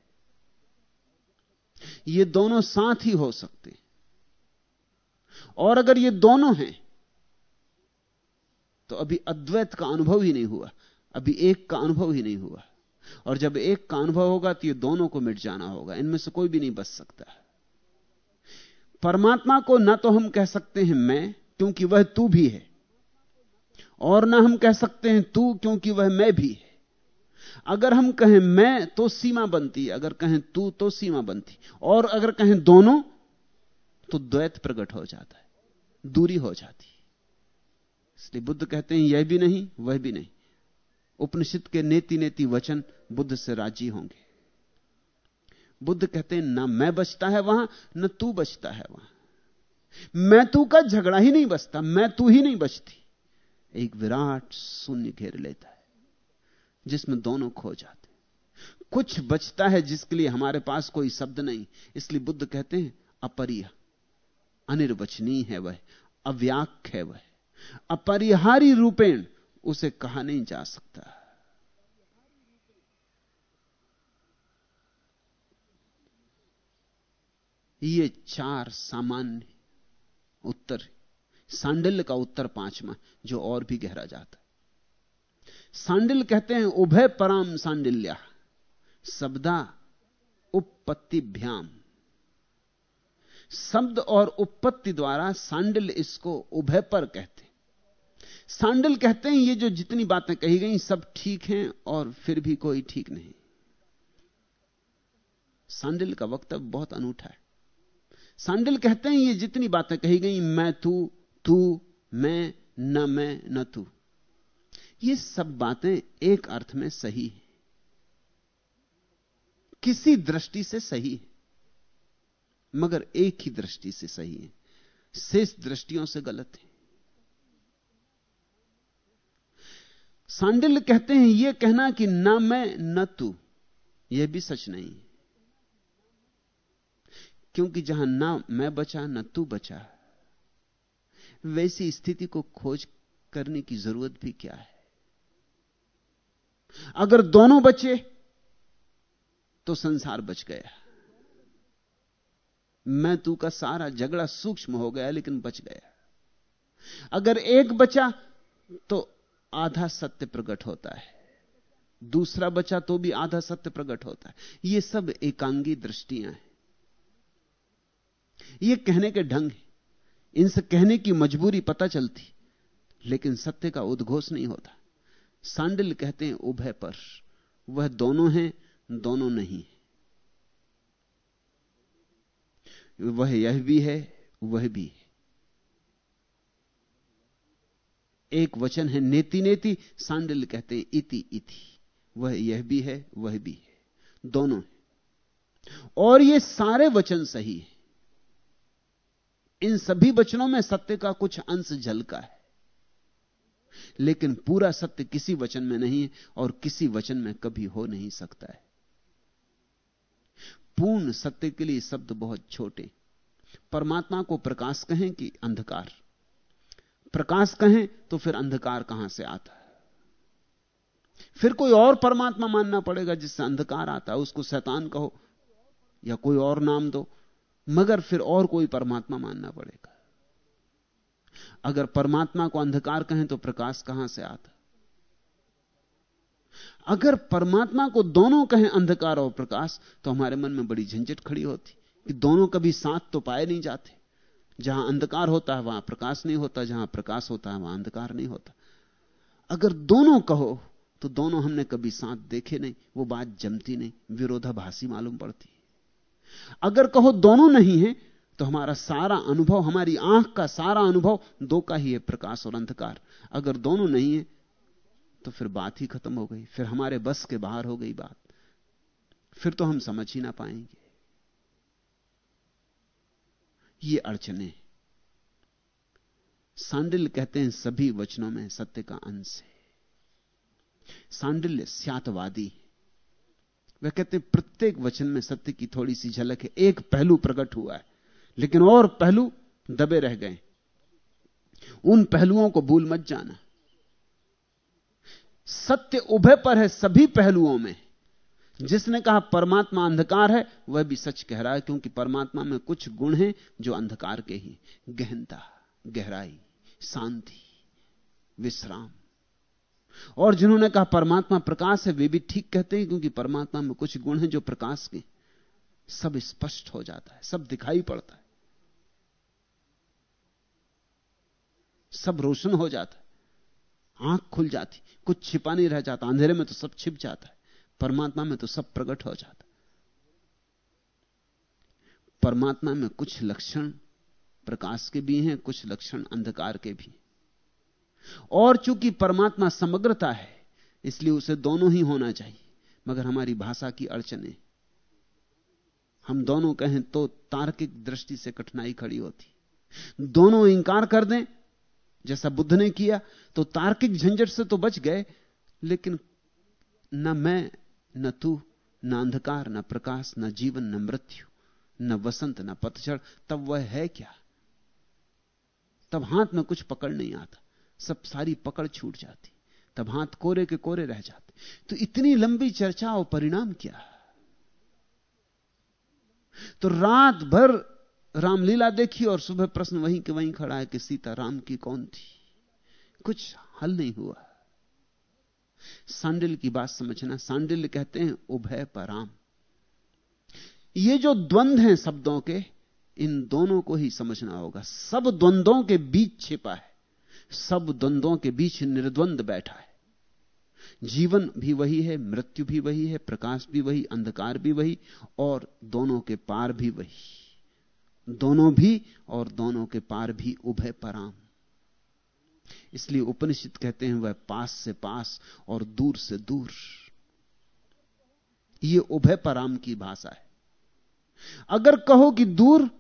ये दोनों साथ ही हो सकते और अगर ये दोनों हैं तो अभी अद्वैत का अनुभव ही नहीं हुआ, अभी एक का अनुभव ही नहीं हुआ। और जब एक का अनुभव होगा तो ये दोनों को मिट जाना होगा। इनमें से कोई भी नहीं बच सकता। परमात्मा को ना तो हम कह सकते हैं मैं, क्योंकि वह तू भी है। और ना हम कह सकते हैं तू, क्योंकि वह मैं भी है। अगर हम कहें मैं तो सीमा बनती अगर कहें तू तो सीमा बनती और अगर कहें दोनों तो द्वैत प्रकट हो जाता है। दूरी हो जाती इसलिए बुद्ध कहते हैं, यह भी नहीं, वह भी नहीं। उपनिषद के नेति नेति वचन बुद्ध से राज़ी होंगे। बुद्ध कहते हैं, ना मैं बचता है वहाँ, न तू बचता है वहाँ। मैं तू का झगड़ा ही नहीं बचता, मैं तू ही नहीं बचती। एक विराट शून्य घेर लेता है, जिसमें दोनों खो जाते कुछ बचता है जिसके लिए हमारे पास कोई शब्द नहीं, इसलिए बुद्ध कहते हैं अपरिय अनिर्वचनीय है वह अव्याक है वह। अपरिहारी रूपेण उसे कहा नहीं जा सकता। ये चार सामान्य उत्तर, सांडिल्य का उत्तर पांचवा, जो और भी गहरा जाता सांडिल कहते हैं, उभय पराम सांडिल्या, शब्दा उपपत्तिभ्याम शब्द और उपपत्ति द्वारा सांडिल इसको उभय पर कहते सांडिल कहते हैं, ये जो जितनी बातें कही गई, सब ठीक हैं और फिर भी कोई ठीक नहीं। सांडिल का वक्तव्य बहुत अनूठा है। सांडिल कहते हैं, ये जितनी बातें कही गई, मैं तू तू, मैं, न मैं, न तू। ये सब बातें एक अर्थ में सही है। किसी दृष्टि से सही है, मगर एक ही दृष्टि से सही है। शेष दृष्टियों से गलत है। सांडिल कहते हैं यह कहना कि ना मैं, न तू, यह भी सच नहीं क्योंकि जहाँ ना मैं बचा, न तू बचा वैसी स्थिति को खोज करने की ज़रूरत भी क्या है? अगर दोनों बचे तो संसार बच गया। मैं तू का सारा झगड़ा सूक्ष्म हो गया, लेकिन बच गया। अगर एक बचा तो आधा सत्य प्रकट होता है। दूसरा बचा तो भी आधा सत्य प्रकट होता है। यह सब एकांगी दृष्टियाँ हैं। यह कहने के ढंग है। इनसे कहने की मजबूरी पता चलती, लेकिन सत्य का उद्घोष नहीं होता। सांडिल कहते हैं, उभय पर। वह दोनों हैं, दोनों नहीं वह यह भी है, वह भी है। एक वचन है, नेति नेति। सांडिल कहते हैं, इति इति। वह यह भी है, वह भी है। दोनों है। और ये सारे वचन सही है। इन सभी वचनों में सत्य का कुछ अंश झलका है। लेकिन पूरा सत्य किसी वचन में नहीं है और किसी वचन में कभी हो नहीं सकता है। पूर्ण सत्य के लिए शब्द बहुत छोटे। परमात्मा को प्रकाश कहें कि अंधकार। प्रकाश कहें तो फिर अंधकार कहाँ से आता है? फिर कोई और परमात्मा मानना पड़ेगा जिससे अंधकार आता है, उसको शैतान कहो या कोई और नाम दो। मगर फिर और कोई परमात्मा मानना पड़ेगा। अगर परमात्मा को अंधकार कहें तो प्रकाश कहाँ से आता? अगर परमात्मा को दोनों कहें अंधकार और प्रकाश तो हमारे मन में बड़ी झंझट खड़ी होती कि दोनों कभी साथ तो पाए नहीं जाते। जहाँ अंधकार होता है, वहाँ प्रकाश नहीं होता, जहाँ प्रकाश होता है, वहाँ अंधकार नहीं होता। अगर दोनों कहो तो दोनों हमने कभी साथ देखे नहीं, वो बात जमती नहीं, विरोधाभासी मालूम पड़ती। अगर कहो दोनों नहीं है तो हमारा सारा अनुभव, हमारी आँख का सारा अनुभव दो का ही है, प्रकाश और अंधकार। अगर दोनों नहीं है तो फिर बात ही खत्म हो गई, फिर हमारे बस के बाहर हो गई बात। फिर तो हम समझ ही ना पाएँगे। ये अड़चने। सांडिल कहते हैं, सभी वचनों में सत्य का अंश है। सांडिल्य, स्यातवादी वह कहते हैं, प्रत्येक वचन में सत्य की थोड़ी सी झलक है। एक पहलू प्रकट हुआ है, लेकिन और पहलू दबे रह गए। उन पहलुओं को भूल मत जाना। सत्य उभय पर है सभी पहलुओं में। जिसने कहा परमात्मा अंधकार है, वह भी सच कह रहा है, क्योंकि परमात्मा में कुछ गुण हैं जो अंधकार के ही। गहनता, गहराई, शांति, विश्राम। और जिन्होंने कहा परमात्मा प्रकाश है, वे भी ठीक कहते हैं, क्योंकि परमात्मा में कुछ गुण हैं जो प्रकाश के। सब स्पष्ट हो जाता है, सब दिखाई पड़ता है। सब रोशन हो जाता है, आँख खुल जाती, कुछ छिपा नहीं रह जाता, अंधेरे में तो सब छिप जाता है, परमात्मा में तो सब प्रकट हो जाता परमात्मा में कुछ लक्षण प्रकाश के भी हैं, कुछ लक्षण अंधकार के भी और चूँकि परमात्मा समग्रता है, इसलिए उसे दोनों ही होना चाहिए। मगर हमारी भाषा की अड़चने हम दोनों कहें तो तार्किक दृष्टि से कठिनाई खड़ी होती। दोनों इंकार कर दें, जैसा बुद्ध ने किया तो तार्किक झंझट से तो बच गए, लेकिन न मैं, न तू, न अंधकार, न प्रकाश, न जीवन, न मृत्यु, न वसंत, न पतझड़, तब वह है क्या? तब हाथ में कुछ पकड़ नहीं आता। सब सारी पकड़ छूट जाती, तब हाथ कोरे के कोरे रह जाते। तो इतनी लंबी चर्चा और परिणाम क्या? तो रात भर रामलीला देखी और सुबह प्रश्न वहीं के वहीं खड़ा है कि सीता राम की कौन थी? कुछ हल नहीं हुआ। सांडिल की बात समझना, सांडिल कहते हैं उभय पराम। ये जो द्वंद्व हैं शब्दों के, इन दोनों को ही समझना होगा। सब द्वंद्वों के बीच छिपा है। सब द्वंद्वों के बीच निर्द्वंद बैठा है। जीवन भी वही है, मृत्यु भी वही है, प्रकाश भी वही, अंधकार भी वही, और दोनों के पार भी वही। दोनों भी और दोनों के पार भी उभय पराम। इसलिए उपनिषद कहते हैं, वह पास से पास और दूर से दूर। यह उभय पराम की भाषा है। अगर कहो कि दूर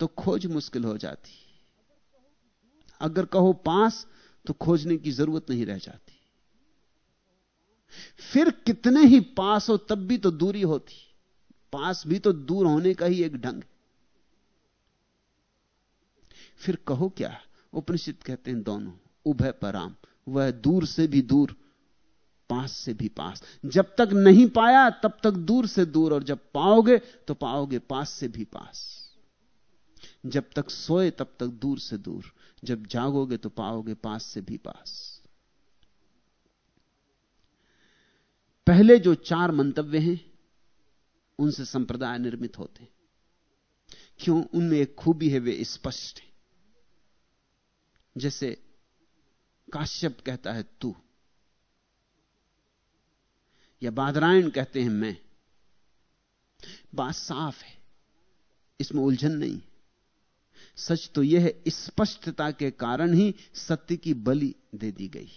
तो खोज मुश्किल हो जाती। अगर कहो पास तो खोजने की ज़रूरत नहीं रह जाती। फिर कितने ही पास हो, तब भी तो दूरी होती। पास भी तो दूर होने का ही एक ढंग फिर कहो क्या? उपनिषद कहते हैं दोनों, उभय पराम। वह दूर से भी दूर, पास से भी पास। जब तक नहीं पाया, तब तक दूर से दूर, और जब पाओगे तो पाओगे पास से भी पास। जब तक सोए, तब तक दूर से दूर। जब जागोगे तो पाओगे पास से भी पास। पहले जो चार मंतव्य हैं, उनसे संप्रदाय निर्मित होते हैं। क्यों? उनमें एक खूबी है, वे स्पष्ट है। जैसे काश्यप कहता है, तू। या बादरायण कहते हैं, मैं। बात साफ़ है, इसमें उलझन नहीं सच तो यह है, स्पष्टता के कारण ही सत्य की बलि दे दी गई।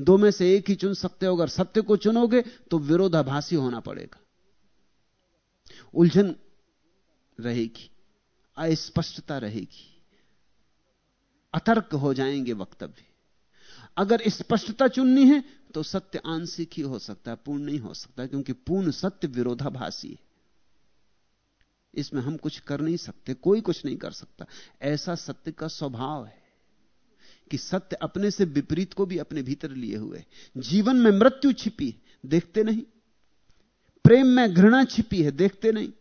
दो में से एक ही चुन सकते हो, अगर सत्य को चुनोगे तो विरोधाभासी होना पड़ेगा। उलझन रहेगी, अस्पष्टता रहेगी, अतर्क हो जाएँगे वक्तव्य। अगर स्पष्टता चुननी है तो सत्य आंशिक ही हो सकता है, पूर्ण नहीं हो सकता, क्योंकि पूर्ण सत्य विरोधाभासी है। इसमें हम कुछ कर नहीं सकते, कोई कुछ नहीं कर सकता। ऐसा सत्य का स्वभाव है कि सत्य अपने से विपरीत को भी अपने भीतर लिए हुए जीवन में मृत्यु छिपी देखते नहीं। प्रेम में घृणा छिपी है, देखते नहीं।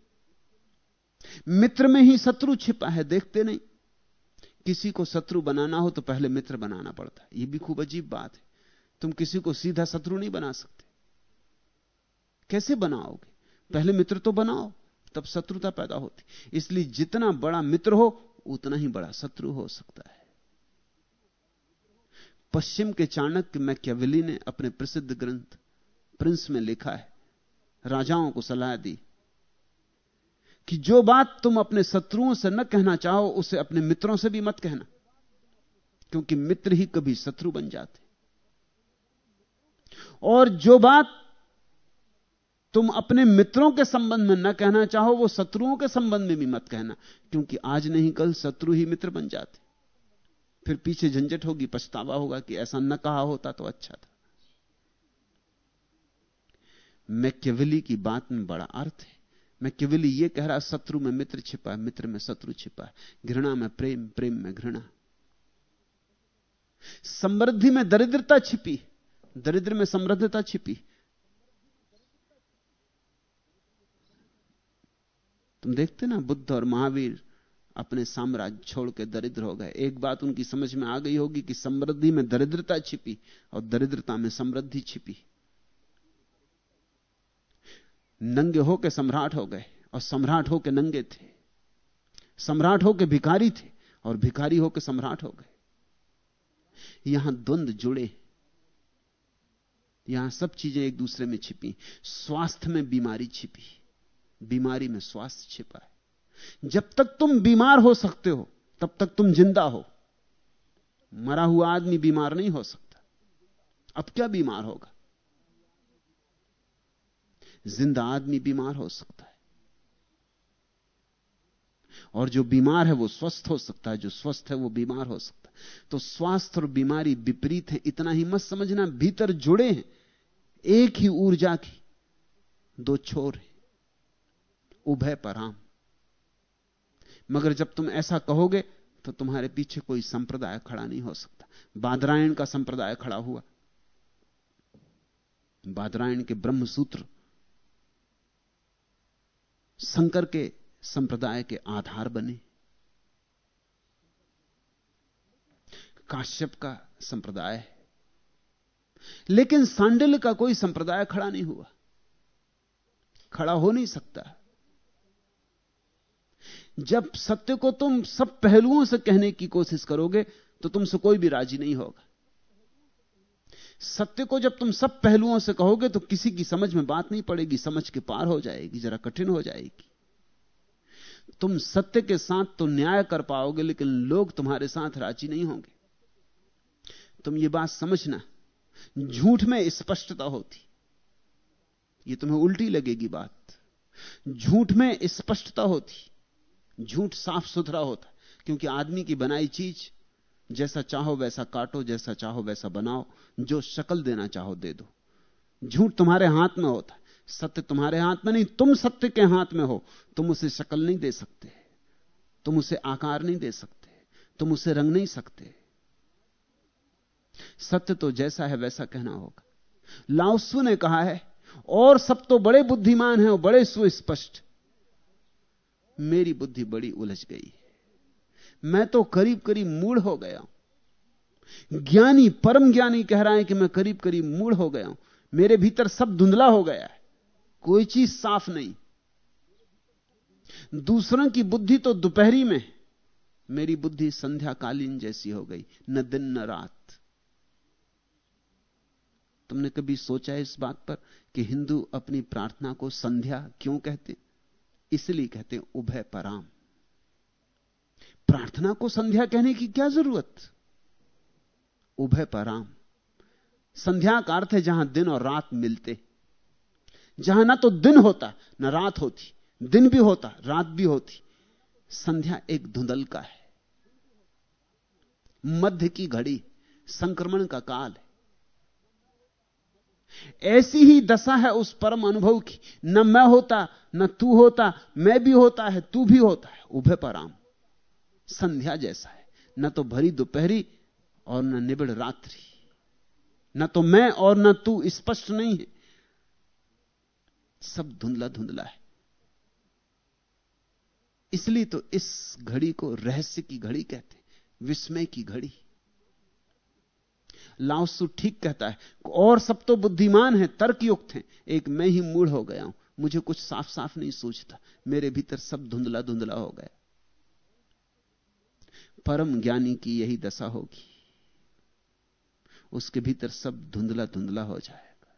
मित्र में ही शत्रु छिपा है, देखते नहीं। किसी को शत्रु बनाना हो तो पहले मित्र बनाना पड़ता है। यह भी खूब अजीब बात है। तुम किसी को सीधा शत्रु नहीं बना सकते। कैसे बनाओगे? पहले मित्र तो बनाओ। तब शत्रुता पैदा होती। इसलिए जितना बड़ा मित्र हो, उतना ही बड़ा शत्रु हो सकता है। पश्चिम के चाणक्य मैक्याविली ने अपने प्रसिद्ध ग्रंथ प्रिंस में लिखा है। राजाओं को सलाह दी कि जो बात तुम अपने शत्रुओं से न कहना चाहो, उसे अपने मित्रों से भी मत कहना, क्योंकि मित्र ही कभी शत्रु बन जाते। और जो बात तुम अपने मित्रों के संबंध में न कहना चाहो, वो शत्रुओं के संबंध में भी मत कहना, क्योंकि आज नहीं, कल शत्रु ही मित्र बन जाते। फिर पीछे झंझट होगी, पछतावा होगा कि ऐसा न कहा होता तो अच्छा था। मैक्यविली की बात में बड़ा अर्थ है। मैक्यविली यह कह रहा, शत्रु में मित्र छिपा है, मित्र में शत्रु छिपा है। घृणा में प्रेम प्रेम में घृणा। समृद्धि में दरिद्रता छिपी दरिद्र में समृद्धता छिपी तुम देखते ना, बुद्ध और महावीर अपने साम्राज्य छोड़ के दरिद्र हो गए। एक बात उनकी समझ में आ गई होगी कि समृद्धि में दरिद्रता छिपी और दरिद्रता में समृद्धि छिपी। नंगे होके सम्राट हो गए और सम्राट होके नंगे थे। सम्राट होके भिखारी थे और भिखारी होके सम्राट हो गए। यहाँ द्वंद जुड़े। यहाँ सब चीज़ें एक दूसरे में छिपी। स्वास्थ्य में बीमारी छिपी। बीमारी में स्वास्थ्य छिपा है। जब तक तुम बीमार हो सकते हो, तब तक तुम ज़िंदा हो। मरा हुआ आदमी बीमार नहीं हो सकता। अब क्या बीमार होगा? ज़िंदा आदमी बीमार हो सकता है। और जो बीमार है वो स्वस्थ हो सकता है, जो स्वस्थ है वो बीमार हो सकता है। तो स्वास्थ्य और बीमारी विपरीत है। इतना ही मत समझना, भीतर जुड़े हैं। एक ही ऊर्जा की दो छोर है। उभय पराम। मगर जब तुम ऐसा कहोगे तो तुम्हारे पीछे कोई संप्रदाय खड़ा नहीं हो सकता। बादरायण का संप्रदाय खड़ा हुआ। बादरायण के ब्रह्म सूत्र शंकर के संप्रदाय के आधार बने। काश्यप का संप्रदाय है। लेकिन सांडिल का कोई संप्रदाय खड़ा नहीं हुआ। खड़ा हो नहीं सकता। जब सत्य को तुम सब पहलुओं से कहने की कोशिश करोगे तो तुमसे कोई भी राज़ी नहीं होगा। सत्य को जब तुम सब पहलुओं से कहोगे तो किसी की समझ में बात नहीं पड़ेगी, समझ के पार हो जाएगी, जरा कठिन हो जाएगी। तुम सत्य के साथ तो न्याय कर पाओगे, लेकिन लोग तुम्हारे साथ राज़ी नहीं होंगे। तुम ये बात समझना, झूठ में स्पष्टता होती। ये तुम्हें उल्टी लगेगी बात। झूठ में स्पष्टता होती। झूठ साफ़ सुथरा होता क्योंकि आदमी की बनाई चीज़ जैसा चाहो वैसा काटो, जैसा चाहो वैसा बनाओ, जो शक्ल देना चाहो दे दो। झूठ तुम्हारे हाथ में होता सत्य तुम्हारे हाथ में नहीं, तुम सत्य के हाथ में हो। तुम उसे शक्ल नहीं दे सकते, तुम उसे आकार नहीं दे सकते, तुम उसे रंग नहीं सकते। सत्य तो जैसा है वैसा कहना होगा। लाउसु ने कहा है, और सब तो बड़े बुद्धिमान हैं और बड़े सुस्पष्ट। मेरी बुद्धि बड़ी उलझ गई। मैं तो करीब करीब मूड हो गया ज्ञानी, परम ज्ञानी कह रहा है कि मैं करीब करीब मूड हो गया हूँ। मेरे भीतर सब धुंधला हो गया है। कोई चीज़ साफ़ नहीं। दूसरों की बुद्धि तो दोपहरी में मेरी बुद्धि संध्याकालीन जैसी हो गई, न दिन न रात। तुमने कभी सोचा है इस बात पर कि हिंदू अपनी प्रार्थना को संध्या क्यों कहते इसलिए कहते हैं, उभय पराम। प्रार्थना को संध्या कहने की क्या ज़रूरत? उभय पराम। संध्या का अर्थ है जहाँ दिन और रात मिलते। जहाँ ना तो दिन होता, ना रात होती। दिन भी होता, रात भी होती। संध्या एक धुंधल का है। मध्य की घड़ी, संक्रमण का काल है। ऐसी ही दशा है उस परम अनुभव की। न मैं होता, न तू होता, मैं भी होता है, तू भी होता है। उभय पराम। संध्या जैसा है। न तो भरी दोपहरी और न निबिड़ रात्रि। न तो मैं और न तू स्पष्ट नहीं है। सब धुंधला धुंधला है। इसलिए तो इस घड़ी को रहस्य की घड़ी कहते हैं, विस्मय की घड़ी। लाओसु ठीक कहता है, और सब तो बुद्धिमान है, तर्कयुक्त हैं। एक मैं ही मूड हो गया हूँ, मुझे कुछ साफ़ साफ़ नहीं सोचता मेरे भीतर सब धुंधला धुंधला हो गया। परम ज्ञानी की यही दशा होगी, उसके भीतर सब धुंधला धुंधला हो जाएगा,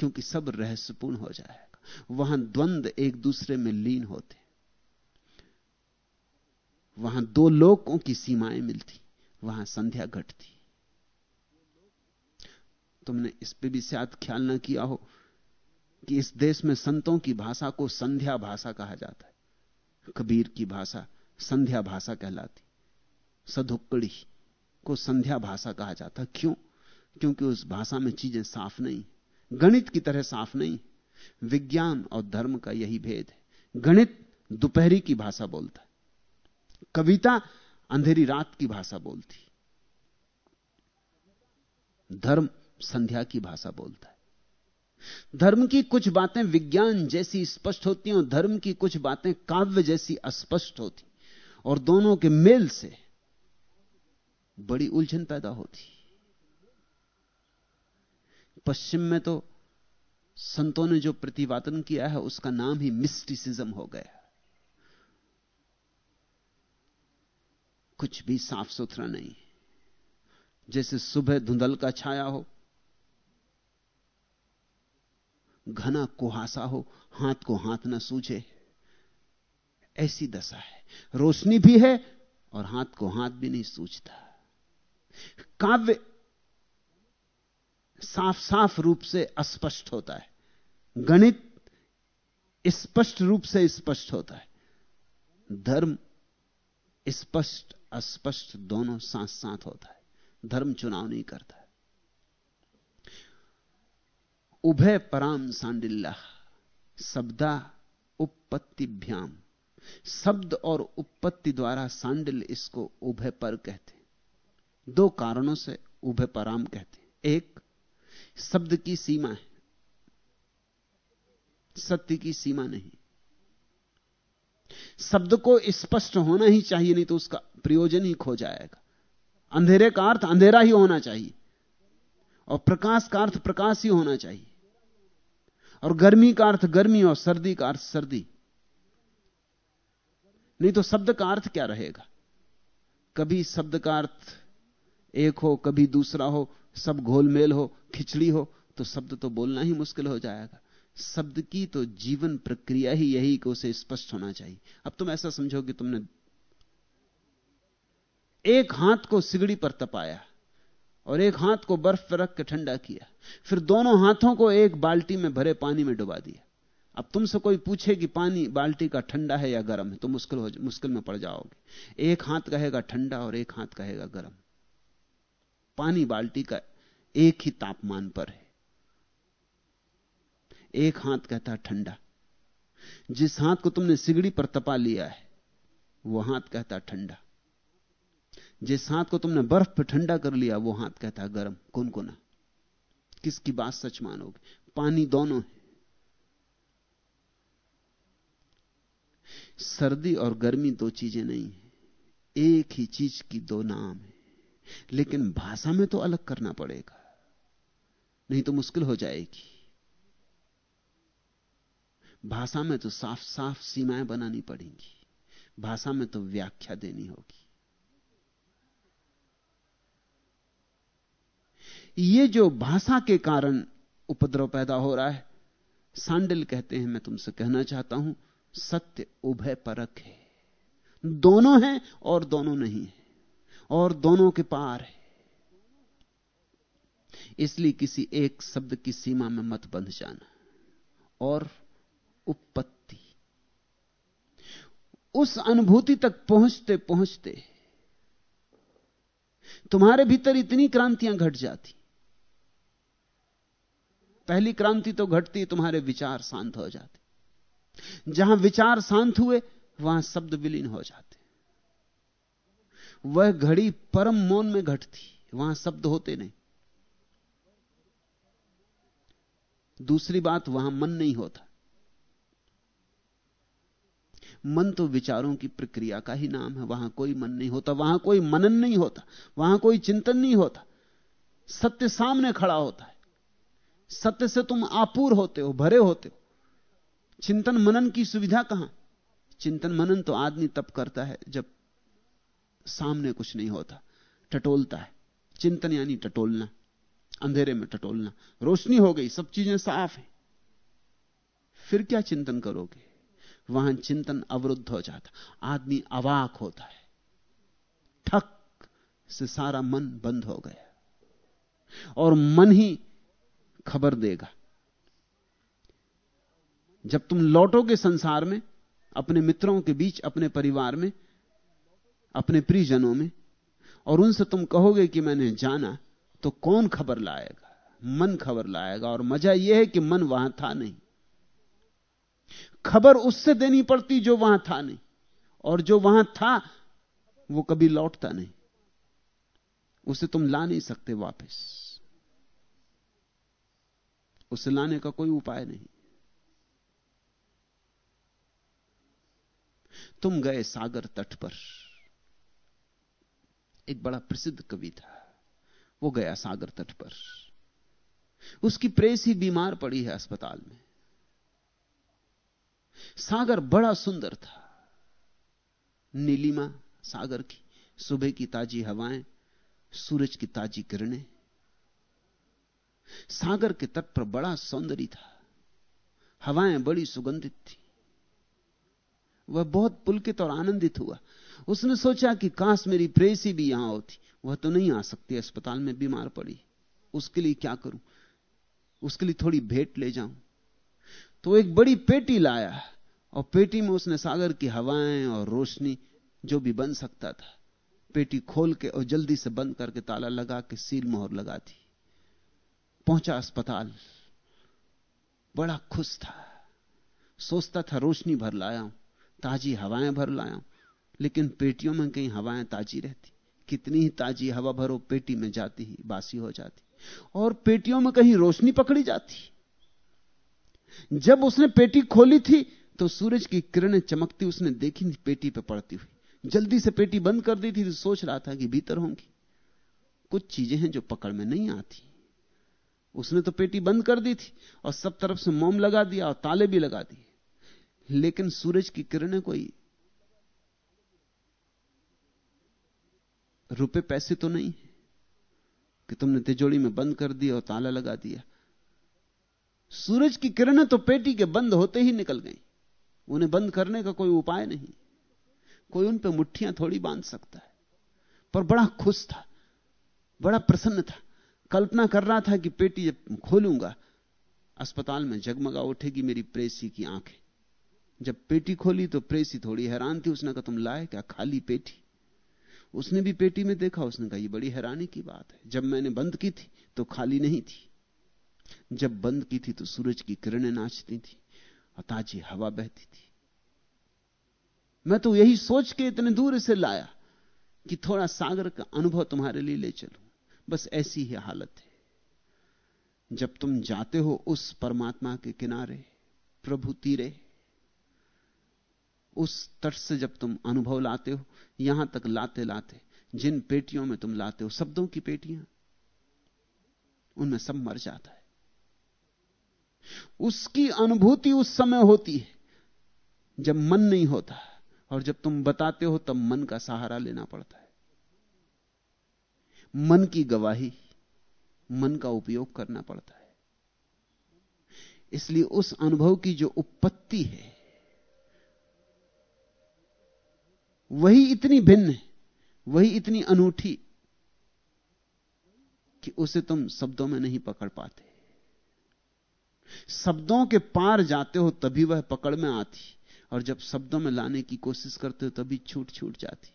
क्योंकि सब रहस्यपूर्ण हो जाएगा। वहाँ द्वंद एक दूसरे में लीन होते, वहाँ दो लोकों की सीमाएँ मिलती, वहाँ संध्या घटती। तुमने इस पे भी शायद ख्याल ना किया हो कि इस देश में संतों की भाषा को संध्या भाषा कहा जाता है। कबीर की भाषा संध्या भाषा कहलाती। सधुक्कड़ी को संध्या भाषा कहा जाता। क्यों? क्योंकि उस भाषा में चीज़ें साफ़ नहीं। गणित की तरह साफ़ नहीं। विज्ञान और धर्म का यही भेद है। गणित दोपहरी की भाषा बोलता है। कविता अंधेरी रात की भाषा बोलती। धर्म संध्या की भाषा बोलता है। धर्म की कुछ बातें विज्ञान जैसी स्पष्ट होती और धर्म की कुछ बातें काव्य जैसी अस्पष्ट होती और दोनों के मेल से बड़ी उलझन पैदा होती पश्चिम में तो संतों ने जो प्रतिपादन किया है, उसका नाम ही मिस्टिसिज्म हो गया। कुछ भी साफ़ सुथरा नहीं जैसे सुबह धुंधल का छाया हो घना कुहासा हो, हाथ को हाथ ना सूझे। ऐसी दशा है। रोशनी भी है और हाथ को हाथ भी नहीं सूझता। काव्य साफ़ साफ़ रूप से अस्पष्ट होता है। गणित स्पष्ट रूप से स्पष्ट होता है। धर्म स्पष्ट, अस्पष्ट दोनों साथ साथ होता है। धर्म चुनाव नहीं करता। उभय पराम सांडिल्ला शब्दा उपपत्तिभ्याम शब्द और उपपत्ति द्वारा सांडिल इसको उभय पर कहते दो कारणों से उभय पराम कहते एक, शब्द की सीमा है। सत्य की सीमा नहीं। शब्द को स्पष्ट होना ही चाहिए, नहीं तो उसका प्रयोजन ही खो जाएगा। अंधेरे का अर्थ अंधेरा ही होना चाहिए। और प्रकाश का अर्थ प्रकाश ही होना चाहिए। और गर्मी का अर्थ गर्मी और सर्दी का अर्थ सर्दी। नहीं तो शब्द का अर्थ क्या रहेगा? कभी शब्द का अर्थ एक हो, कभी दूसरा हो, सब घोलमेल हो, खिचड़ी हो तो शब्द तो बोलना ही मुश्किल हो जाएगा। शब्द की तो जीवन प्रक्रिया ही यही कि उसे स्पष्ट होना चाहिए। अब तुम ऐसा समझो कि तुमने एक हाथ को सिगड़ी पर तपाया। और एक हाथ को बर्फ़ पर रख के ठंडा किया। फिर दोनों हाथों को एक बाल्टी में भरे पानी में डुबा दिया। अब तुमसे कोई पूछे कि पानी बाल्टी का ठंडा है या गर्म है तो मुश्किल हो मुश्किल में पड़ जाओगे। एक हाथ कहेगा ठंडा और एक हाथ कहेगा गर्म। पानी बाल्टी का एक ही तापमान पर है। एक हाथ कहता ठंडा। जिस हाथ को तुमने सिगड़ी पर तपा लिया है वह हाथ कहता ठंडा। जिस हाथ को तुमने बर्फ़ पर ठंडा कर लिया, वो हाथ कहता है, गर्म कुनकुना किसकी बात सच मानोगे? पानी दोनों है। सर्दी और गर्मी दो चीज़ें नहीं है। एक ही चीज़ की दो नाम है। लेकिन भाषा में तो अलग करना पड़ेगा, नहीं तो मुश्किल हो जाएगी। भाषा में तो साफ़ साफ़ सीमाएँ बनानी पड़ेंगी। भाषा में तो व्याख्या देनी होगी। ये जो भाषा के कारण उपद्रव पैदा हो रहा है, सांडिल कहते हैं, मैं तुमसे कहना चाहता हूँ, सत्य उभय परक है। दोनों हैं और दोनों नहीं है, और दोनों के पार है। इसलिए किसी एक शब्द की सीमा में मत बंध जाना, और उपपत्ति उस अनुभूति तक पहुँचते पहुँचते तुम्हारे भीतर इतनी क्रांतियाँ घट जाती पहली क्रांति तो घटती, तुम्हारे विचार शांत हो जाते। जहाँ विचार शांत हुए, वहाँ शब्द विलीन हो जाते। वह घड़ी परम मौन में घटती, वहाँ शब्द होते नहीं। दूसरी बात, वहाँ मन नहीं होता। मन तो विचारों की प्रक्रिया का ही नाम है, वहाँ कोई मन नहीं होता, वहाँ कोई मनन नहीं होता, वहाँ कोई चिंतन नहीं होता। सत्य सामने खड़ा होता है। सत्य से तुम आपूर होते हो, भरे होते हो। चिंतन मनन की सुविधा कहाँ? चिंतन मनन तो आदमी तब करता है, जब सामने कुछ नहीं होता, टटोलता है। चिंतन यानी टटोलना, अंधेरे में टटोलना। रोशनी हो गई, सब चीज़ें साफ़ हैं। फिर क्या चिंतन करोगे? वहाँ चिंतन अवरुद्ध हो जाता, आदमी अवाक होता है। ठक से सारा मन बंद हो गया। और मन ही खबर देगा। जब तुम लौटोगे संसार में, अपने मित्रों के बीच, अपने परिवार में, अपने प्रियजनों में, और उनसे तुम कहोगे कि मैंने जाना तो कौन खबर लाएगा? मन खबर लाएगा, और मज़ा यह है कि मन वहाँ था नहीं। खबर उससे देनी पड़ती जो वहाँ था नहीं, और जो वहाँ था, वो कभी लौटता नहीं। उसे तुम ला नहीं सकते वापस। उसे लाने का कोई उपाय नहीं। तुम गए सागर तट पर। एक बड़ा प्रसिद्ध कवि था, वो गया सागर तट पर। उसकी प्रेस ही बीमार पड़ी है अस्पताल में। सागर बड़ा सुंदर था। नीलिमा सागर की, सुबह की ताजी हवाएँ, सूरज की ताजी किरणें। सागर के तट पर बड़ा सौंदर्य था। हवाएँ बड़ी सुगंधित थी। वह बहुत पुलकित और आनंदित हुआ। उसने सोचा कि काश मेरी प्रेसी भी यहाँ होती। वह तो नहीं आ सकती, अस्पताल में बीमार पड़ी। उसके लिए क्या करूँ? उसके लिए थोड़ी भेंट ले जाऊँ। तो एक बड़ी पेटी लाया और पेटी में उसने सागर की हवाएँ और रोशनी जो भी बन सकता था, पेटी खोल के और जल्दी से बंद करके ताला लगा के सील मोहर लगा दी। पहुँचा अस्पताल। बड़ा खुश था। सोचता था, रोशनी भर लाया हूँ, ताजी हवाएँ भर लाया हूँ, लेकिन पेटियों में कहीं हवाएँ ताजी रहती। कितनी ही ताजी हवा भरो, पेटी में जाती ही बासी हो जाती। और पेटियों में कहीं रोशनी पकड़ी जाती। जब उसने पेटी खोली थी तो सूरज की किरणें चमकती, उसने देखी थी पेटी पे पड़ती हुई। जल्दी से पेटी बंद कर दी थी तो सोच रहा था कि भीतर होंगी। कुछ चीज़ें हैं जो पकड़ में नहीं आती। उसने तो पेटी बंद कर दी थी और सब तरफ़ से मोम लगा दिया और ताले भी लगा दिए। लेकिन सूरज की किरणें कोई रुपए पैसे तो नहीं कि तुमने तिजोड़ी में बंद कर दिया और ताला लगा दिया। सूरज की किरणें तो पेटी के बंद होते ही निकल गई। उन्हें बंद करने का कोई उपाय नहीं। कोई उन पर मुठ्ठियाँ थोड़ी बाँध सकता है। पर बड़ा खुश था, बड़ा प्रसन्न था। कल्पना कर रहा था कि पेटी जब खोलूँगा, अस्पताल में जगमगा उठेगी मेरी प्रेसी की आँखें। जब पेटी खोली तो प्रेसी थोड़ी हैरान थी, उसने कहा, तुम लाए क्या खाली पेटी? उसने भी पेटी में देखा, उसने कहा, ये बड़ी हैरानी की बात है। जब मैंने बंद की थी तो खाली नहीं थी। जब बंद की थी तो सूरज की किरणें नाचती थी और ताजी हवा बहती थी। मैं तो यही सोच के इतने दूर से लाया कि थोड़ा सागर का अनुभव तुम्हारे लिए ले चलूँ। बस ऐसी ही हालत है। जब तुम जाते हो उस परमात्मा के किनारे, प्रभु तीरे, उस तट से जब तुम अनुभव लाते हो, यहाँ तक लाते लाते, जिन पेटियों में तुम लाते हो, शब्दों की पेटियाँ, उनमें सब मर जाता है। उसकी अनुभूति उस समय होती है, जब मन नहीं होता, और जब तुम बताते हो, तब मन का सहारा लेना पड़ता है। मन की गवाही, मन का उपयोग करना पड़ता है। इसलिए उस अनुभव की जो उत्पत्ति है, वही इतनी भिन्न है, वही इतनी अनूठी कि उसे तुम शब्दों में नहीं पकड़ पाते। शब्दों के पार जाते हो तभी वह पकड़ में आती, और जब शब्दों में लाने की कोशिश करते हो तभी छूट छूट जाती।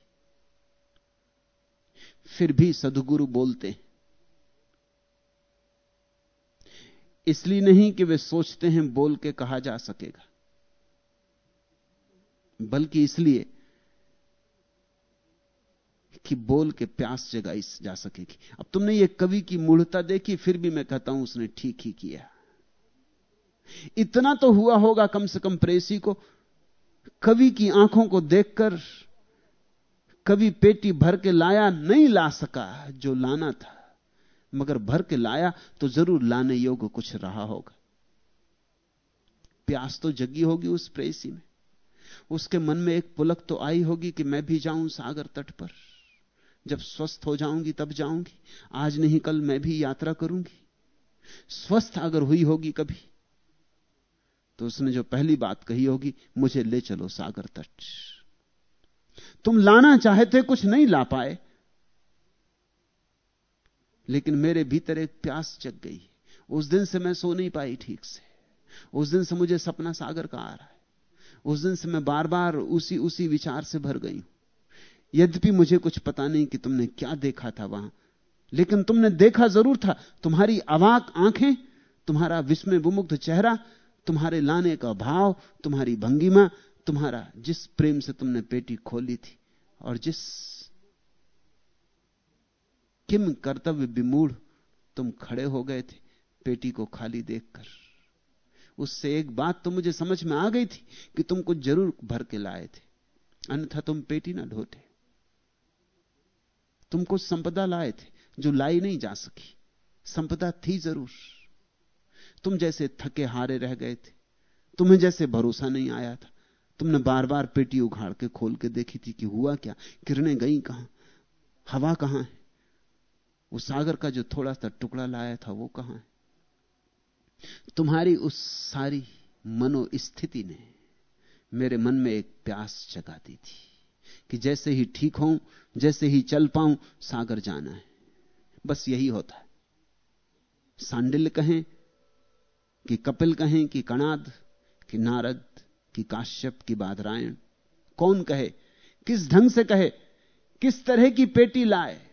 फिर भी सदगुरु बोलते हैं। इसलिए नहीं कि वे सोचते हैं बोल के कहा जा सकेगा, बल्कि इसलिए कि बोल के प्यास जगाई जा सकेगी। अब तुमने ये कवि की मूढ़ता देखी, फिर भी मैं कहता हूँ उसने ठीक ही किया। इतना तो हुआ होगा कम से कम प्रेसी को, कवि की आँखों को देखकर कभी पेटी भर के लाया नहीं ला सका जो लाना था। मगर भर के लाया तो ज़रूर लाने योग्य कुछ रहा होगा। प्यास तो जगी होगी उस प्रेसी में। उसके मन में एक पुलक तो आई होगी कि मैं भी जाऊँ सागर तट पर। जब स्वस्थ हो जाऊँगी तब जाऊँगी। आज नहीं कल मैं भी यात्रा करूँगी। स्वस्थ अगर हुई होगी कभी तो उसने जो पहली बात कही होगी, मुझे ले चलो सागर तट। तुम लाना चाहते कुछ नहीं ला पाए। लेकिन मेरे भीतर एक प्यास जग गई। उस दिन से मैं सो नहीं पाई ठीक से। उस दिन से मुझे सपना सागर का आ रहा है। उस दिन से मैं बार बार उसी उसी विचार से भर गई हूँ। यद्यपि मुझे कुछ पता नहीं कि तुमने क्या देखा था वहाँ, लेकिन तुमने देखा ज़रूर था। तुम्हारी अवाक आँखें, तुम्हारा विस्मय विमुग्ध चेहरा, तुम्हारे लाने का भाव, तुम्हारी भंगिमा तुम्हारा, जिस प्रेम से तुमने पेटी खोली थी और जिस किम कर्तव्य विमूढ़ तुम खड़े हो गए थे, पेटी को खाली देखकर। उससे एक बात तो मुझे समझ में आ गई थी कि तुम कुछ ज़रूर भर के लाए थे। अन्यथा तुम पेटी ना ढोते। तुम कुछ संपदा लाए थे जो लाई नहीं जा सकी। संपदा थी ज़रूर। तुम जैसे थके हारे रह गए थे। तुम्हें जैसे भरोसा नहीं आया था। तुमने बार बार पेटी उघाड़ के खोल के देखी थी कि हुआ क्या? किरणें गई कहाँ? हवा कहाँ है? उस सागर का जो थोड़ा सा टुकड़ा लाया था, वो कहाँ है? तुम्हारी उस सारी मनोस्थिति ने मेरे मन में एक प्यास जगा दी थी कि जैसे ही ठीक हूँ जैसे ही चल पाऊँ, सागर जाना है। बस यही होता है। सांडिल कहें कि कपिल कहें कि कणाद, कि नारद कि काश्यप की बादरायण कौन कहे? किस ढंग से कहे? किस तरह की पेटी लाए?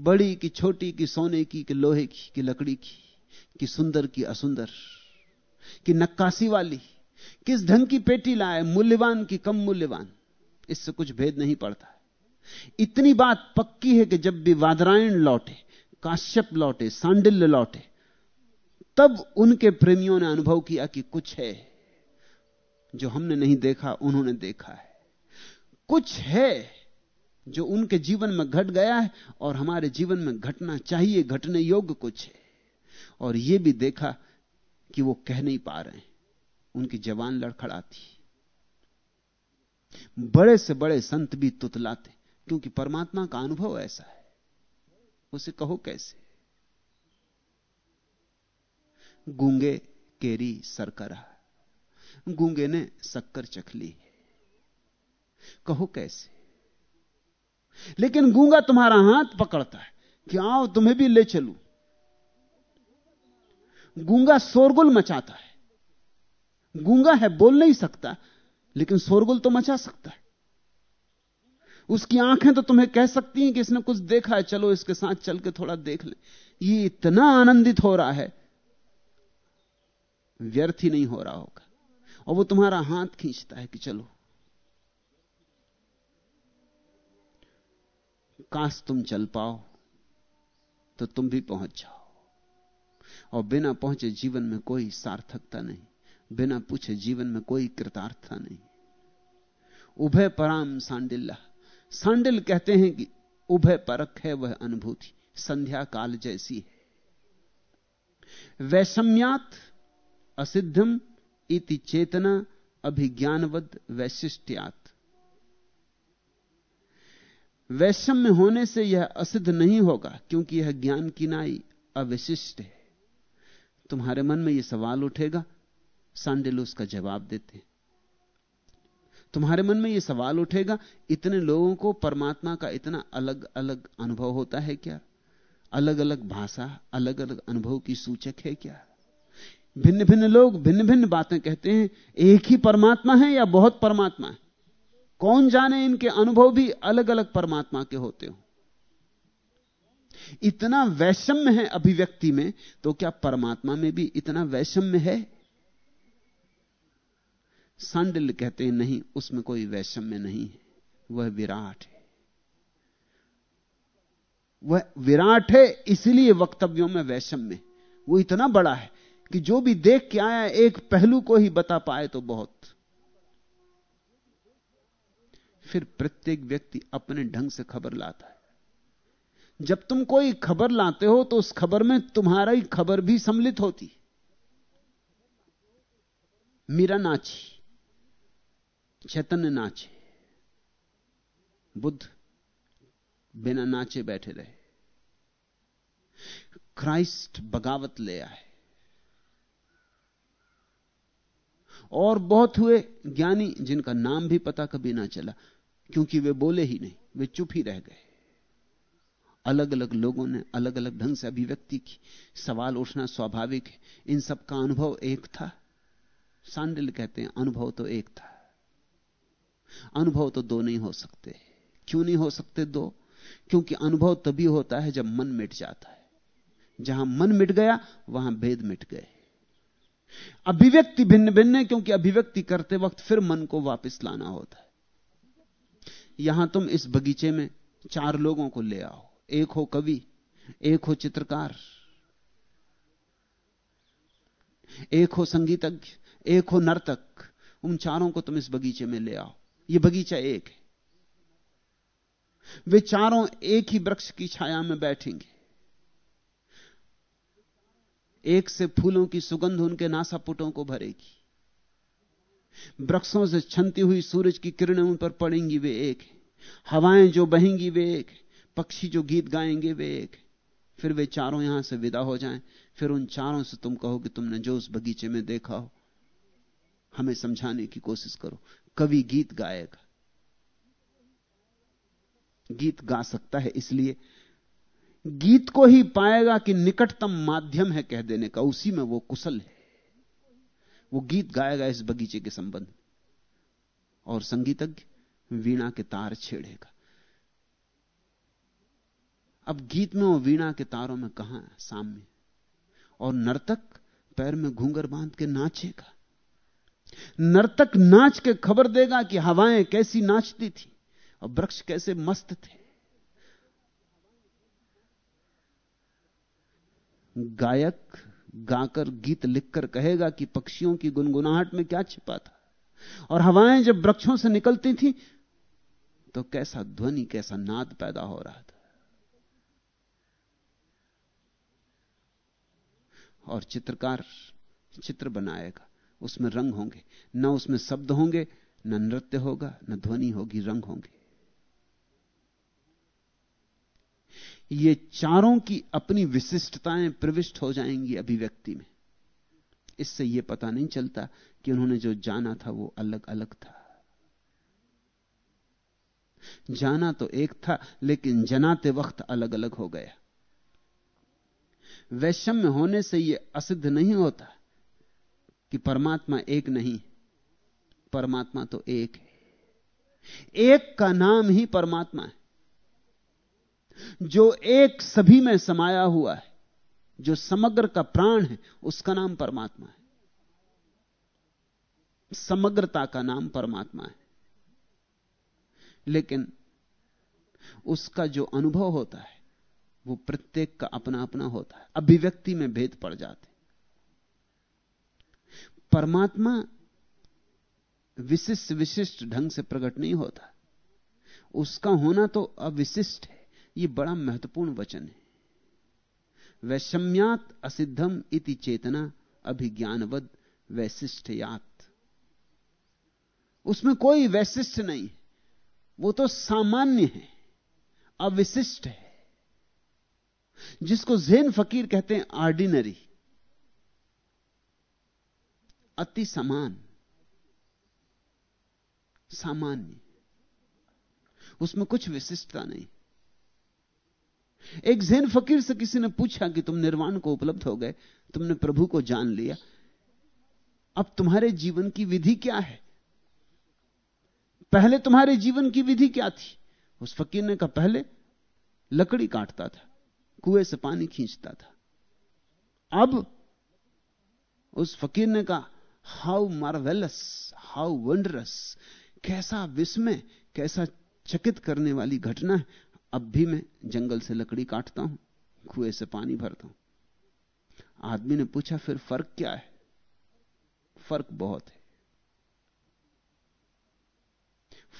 बड़ी की छोटी की सोने की, कि लोहे की, कि लकड़ी की, कि सुंदर की असुंदर, कि नक्काशी वाली। किस ढंग की पेटी लाए? मूल्यवान की कम मूल्यवान। इससे कुछ भेद नहीं पड़ता। इतनी बात पक्की है कि जब भी वादरायण लौटे, काश्यप लौटे, सांडिल्य लौटे, तब उनके प्रेमियों ने अनुभव किया कि कुछ है। जो हमने नहीं देखा, उन्होंने देखा है। कुछ है जो उनके जीवन में घट गया है और हमारे जीवन में घटना चाहिए, घटने योग्य कुछ है। और यह भी देखा कि वो कह नहीं पा रहे हैं। उनकी जवान लड़खड़ाती बड़े से बड़े संत भी तुतलाते क्योंकि परमात्मा का अनुभव ऐसा है। उसे कहो कैसे? गूँगे केरी सरकरा। गूँगे ने शक्कर चख ली कहो कैसे? लेकिन गूँगा तुम्हारा हाथ पकड़ता है कि आओ तुम्हें भी ले चलू। गूँगा शोरगुल मचाता है। गूँगा है बोल नहीं सकता, लेकिन शोरगुल तो मचा सकता है। उसकी आँखें तो तुम्हें कह सकती हैं कि इसने कुछ देखा है, चलो इसके साथ चल के थोड़ा देख ले। ये इतना आनंदित हो रहा है, व्यर्थ ही नहीं हो रहा होगा। और वो तुम्हारा हाथ खींचता है कि चलो। काश तुम चल पाओ तो तुम भी पहुँच जाओ। और बिना पहुँचे जीवन में कोई सार्थकता नहीं, बिना पूछे जीवन में कोई कृतार्थता नहीं। उभय पराम सांडिल्ला। सांडिल कहते हैं कि उभय परक है वह अनुभूति, संध्या काल जैसी है। वैषम्यात असिद्धम इति चेतना अभिज्ञानवद वैशिष्ट्यात। वैषम्य होने से यह असिद्ध नहीं होगा, क्योंकि यह ज्ञान की नाई अविशिष्ट है। तुम्हारे मन में यह सवाल उठेगा सांडिल उसका जवाब देते हैं। तुम्हारे मन में यह सवाल उठेगा, इतने लोगों को परमात्मा का इतना अलग अलग अनुभव होता है क्या? अलग अलग भाषा अलग अलग अनुभव की सूचक है क्या? भिन्न भिन्न लोग भिन्न भिन्न बातें कहते हैं, एक ही परमात्मा है या बहुत परमात्मा है? कौन जाने इनके अनुभव भी अलग अलग परमात्मा के होते हो? इतना वैषम्य है अभिव्यक्ति में तो क्या परमात्मा में भी इतना वैषम्य है? सांडिल कहते हैं, नहीं, उसमें कोई वैषम्य नहीं है, वह विराट है। वह विराट है, इसलिए वक्तव्यों में वैषम्य वो इतना बड़ा है कि जो भी देख के आया, एक पहलू को ही बता पाए तो बहुत। फिर प्रत्येक व्यक्ति अपने ढंग से खबर लाता है। जब तुम कोई खबर लाते हो तो उस खबर में तुम्हारा ही खबर भी सम्मिलित होती मीरा नाची, चैतन्य नाचे, बुद्ध बिना नाचे बैठे रहे। क्राइस्ट बगावत ले आए। और बहुत हुए ज्ञानी जिनका नाम भी पता कभी ना चला, क्योंकि वे बोले ही नहीं, वे चुप ही रह गए। अलग अलग लोगों ने अलग अलग ढंग से अभिव्यक्ति की। सवाल उठना स्वाभाविक है। इन सब का अनुभव एक था। सांडिल कहते हैं, अनुभव तो एक था। अनुभव तो दो नहीं हो सकते। क्यों नहीं हो सकते दो? क्योंकि अनुभव तभी होता है जब मन मिट जाता है। जहाँ मन मिट गया, वहाँ भेद मिट गए। अभिव्यक्ति भिन्न भिन्न है, क्योंकि अभिव्यक्ति करते वक्त फिर मन को वापस लाना होता है। यहाँ तुम इस बगीचे में चार लोगों को ले आओ। एक हो कवि, एक हो चित्रकार, एक हो संगीतज्ञ, एक हो नर्तक। उन चारों को तुम इस बगीचे में ले आओ। यह बगीचा एक है। वे चारों एक ही वृक्ष की छाया में बैठेंगे। एक से फूलों की सुगंध उनके नासापुटों को भरेगी। वृक्षों से छनती हुई सूरज की किरणें उन पर पड़ेंगी, वे एक हवाएँ जो बहेंगी, वे एक पक्षी जो गीत गाएँगे, वे एक फिर वे चारों यहाँ से विदा हो जाएँ। फिर उन चारों से तुम कहो कि तुमने जो उस बगीचे में देखा हो, हमें समझाने की कोशिश करो, कवि गीत गाएगा। गीत गा सकता है, इसलिए गीत को ही पाएगा कि निकटतम माध्यम है कह देने का, उसी में वो कुशल है। वो गीत गाएगा इस बगीचे के संबंध और संगीतज्ञ वीणा के तार छेड़ेगा। अब गीत में और वीणा के तारों में कहाँ साम्य। और नर्तक पैर में घूंगर बाँध के नाचेगा। नर्तक नाच के खबर देगा कि हवाएँ कैसी नाचती थी और वृक्ष कैसे मस्त थे। गायक गाकर गीत लिखकर कहेगा कि पक्षियों की गुनगुनाहट में क्या छिपा था। और हवाएँ जब वृक्षों से निकलती थी तो कैसा ध्वनि, कैसा नाद पैदा हो रहा था। और चित्रकार चित्र बनाएगा, उसमें रंग होंगे। न उसमें शब्द होंगे, न नृत्य होगा, न ध्वनि होगी, रंग होंगे। ये चारों की अपनी विशिष्टताएँ प्रविष्ट हो जाएँगी अभिव्यक्ति में। इससे यह पता नहीं चलता कि उन्होंने जो जाना था वो अलग अलग था। जाना तो एक था, लेकिन जनाते वक्त अलग अलग हो गया। वैषम्य होने से यह असिद्ध नहीं होता कि परमात्मा एक नहीं, परमात्मा तो एक है। एक का नाम ही परमात्मा है। जो एक सभी में समाया हुआ है, जो समग्र का प्राण है, उसका नाम परमात्मा है। समग्रता का नाम परमात्मा है। लेकिन उसका जो अनुभव होता है, वो प्रत्येक का अपना अपना होता है। अभिव्यक्ति में भेद पड़ जाते परमात्मा विशिष्ट विशिष्ट ढंग से प्रकट नहीं होता। उसका होना तो अविशिष्ट है। यह बड़ा महत्वपूर्ण वचन है। वैषम्यात असिद्धम इति चेतना अभिज्ञानवद वैशिष्टयात उसमें कोई वैशिष्ट नहीं वो तो सामान्य है, अविशिष्ट है। जिसको जैन फकीर कहते हैं ऑर्डिनरी अति समान, सामान्य। उसमें कुछ विशिष्टता नहीं। एक जैन फकीर से किसी ने पूछा कि तुम निर्वाण को उपलब्ध हो गए, तुमने प्रभु को जान लिया। अब तुम्हारे जीवन की विधि क्या है? पहले तुम्हारे जीवन की विधि क्या थी? उस फकीर ने कहा, पहले लकड़ी काटता था, कुएँ से पानी खींचता था। अब उस फकीर ने कहा हाउ मार्वेलस हाउ वंडरस कैसा विस्मय, कैसा चकित करने वाली घटना है। अब भी मैं जंगल से लकड़ी काटता हूँ, कुएँ से पानी भरता हूँ। आदमी ने पूछा, फिर फ़र्क क्या है? फ़र्क बहुत है।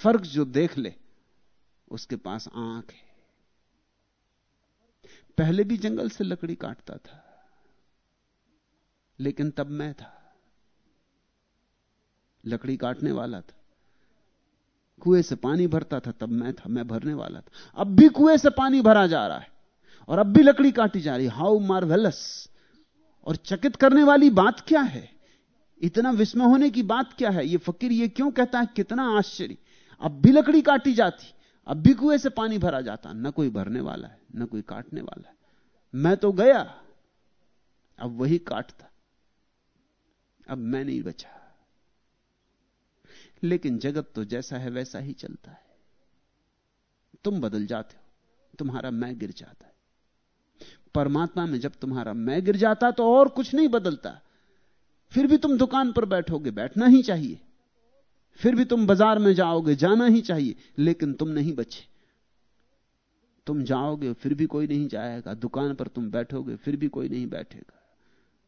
फ़र्क जो देख ले, उसके पास आँख है। पहले भी जंगल से लकड़ी काटता था, लेकिन तब मैं था। लकड़ी काटने वाला था। कुएँ से पानी भरता था, तब मैं था, मैं भरने वाला था। अब भी कुएँ से पानी भरा जा रहा है, और अब भी लकड़ी काटी जा रही हाउ मार्वेलस और चकित करने वाली बात क्या है? इतना विस्मय होने की बात क्या है? ये फकीर ये क्यों कहता है? कितना आश्चर्य! अब भी लकड़ी काटी जाती, अब भी कुएँ से पानी भरा जाता। न कोई भरने वाला है, ना कोई काटने वाला है। मैं तो गया, अब वही काटता। अब मैं नहीं बचा। लेकिन जगत तो जैसा है वैसा ही चलता है। तुम बदल जाते हो, तुम्हारा मैं गिर जाता है। परमात्मा में जब तुम्हारा मैं गिर जाता तो और कुछ नहीं बदलता। फिर भी तुम दुकान पर बैठोगे, बैठना ही चाहिए। फिर भी तुम बाज़ार में जाओगे, जाना ही चाहिए, लेकिन तुम नहीं बचे। तुम जाओगे, फिर भी कोई नहीं जाएगा। दुकान पर तुम बैठोगे, फिर भी कोई नहीं बैठेगा।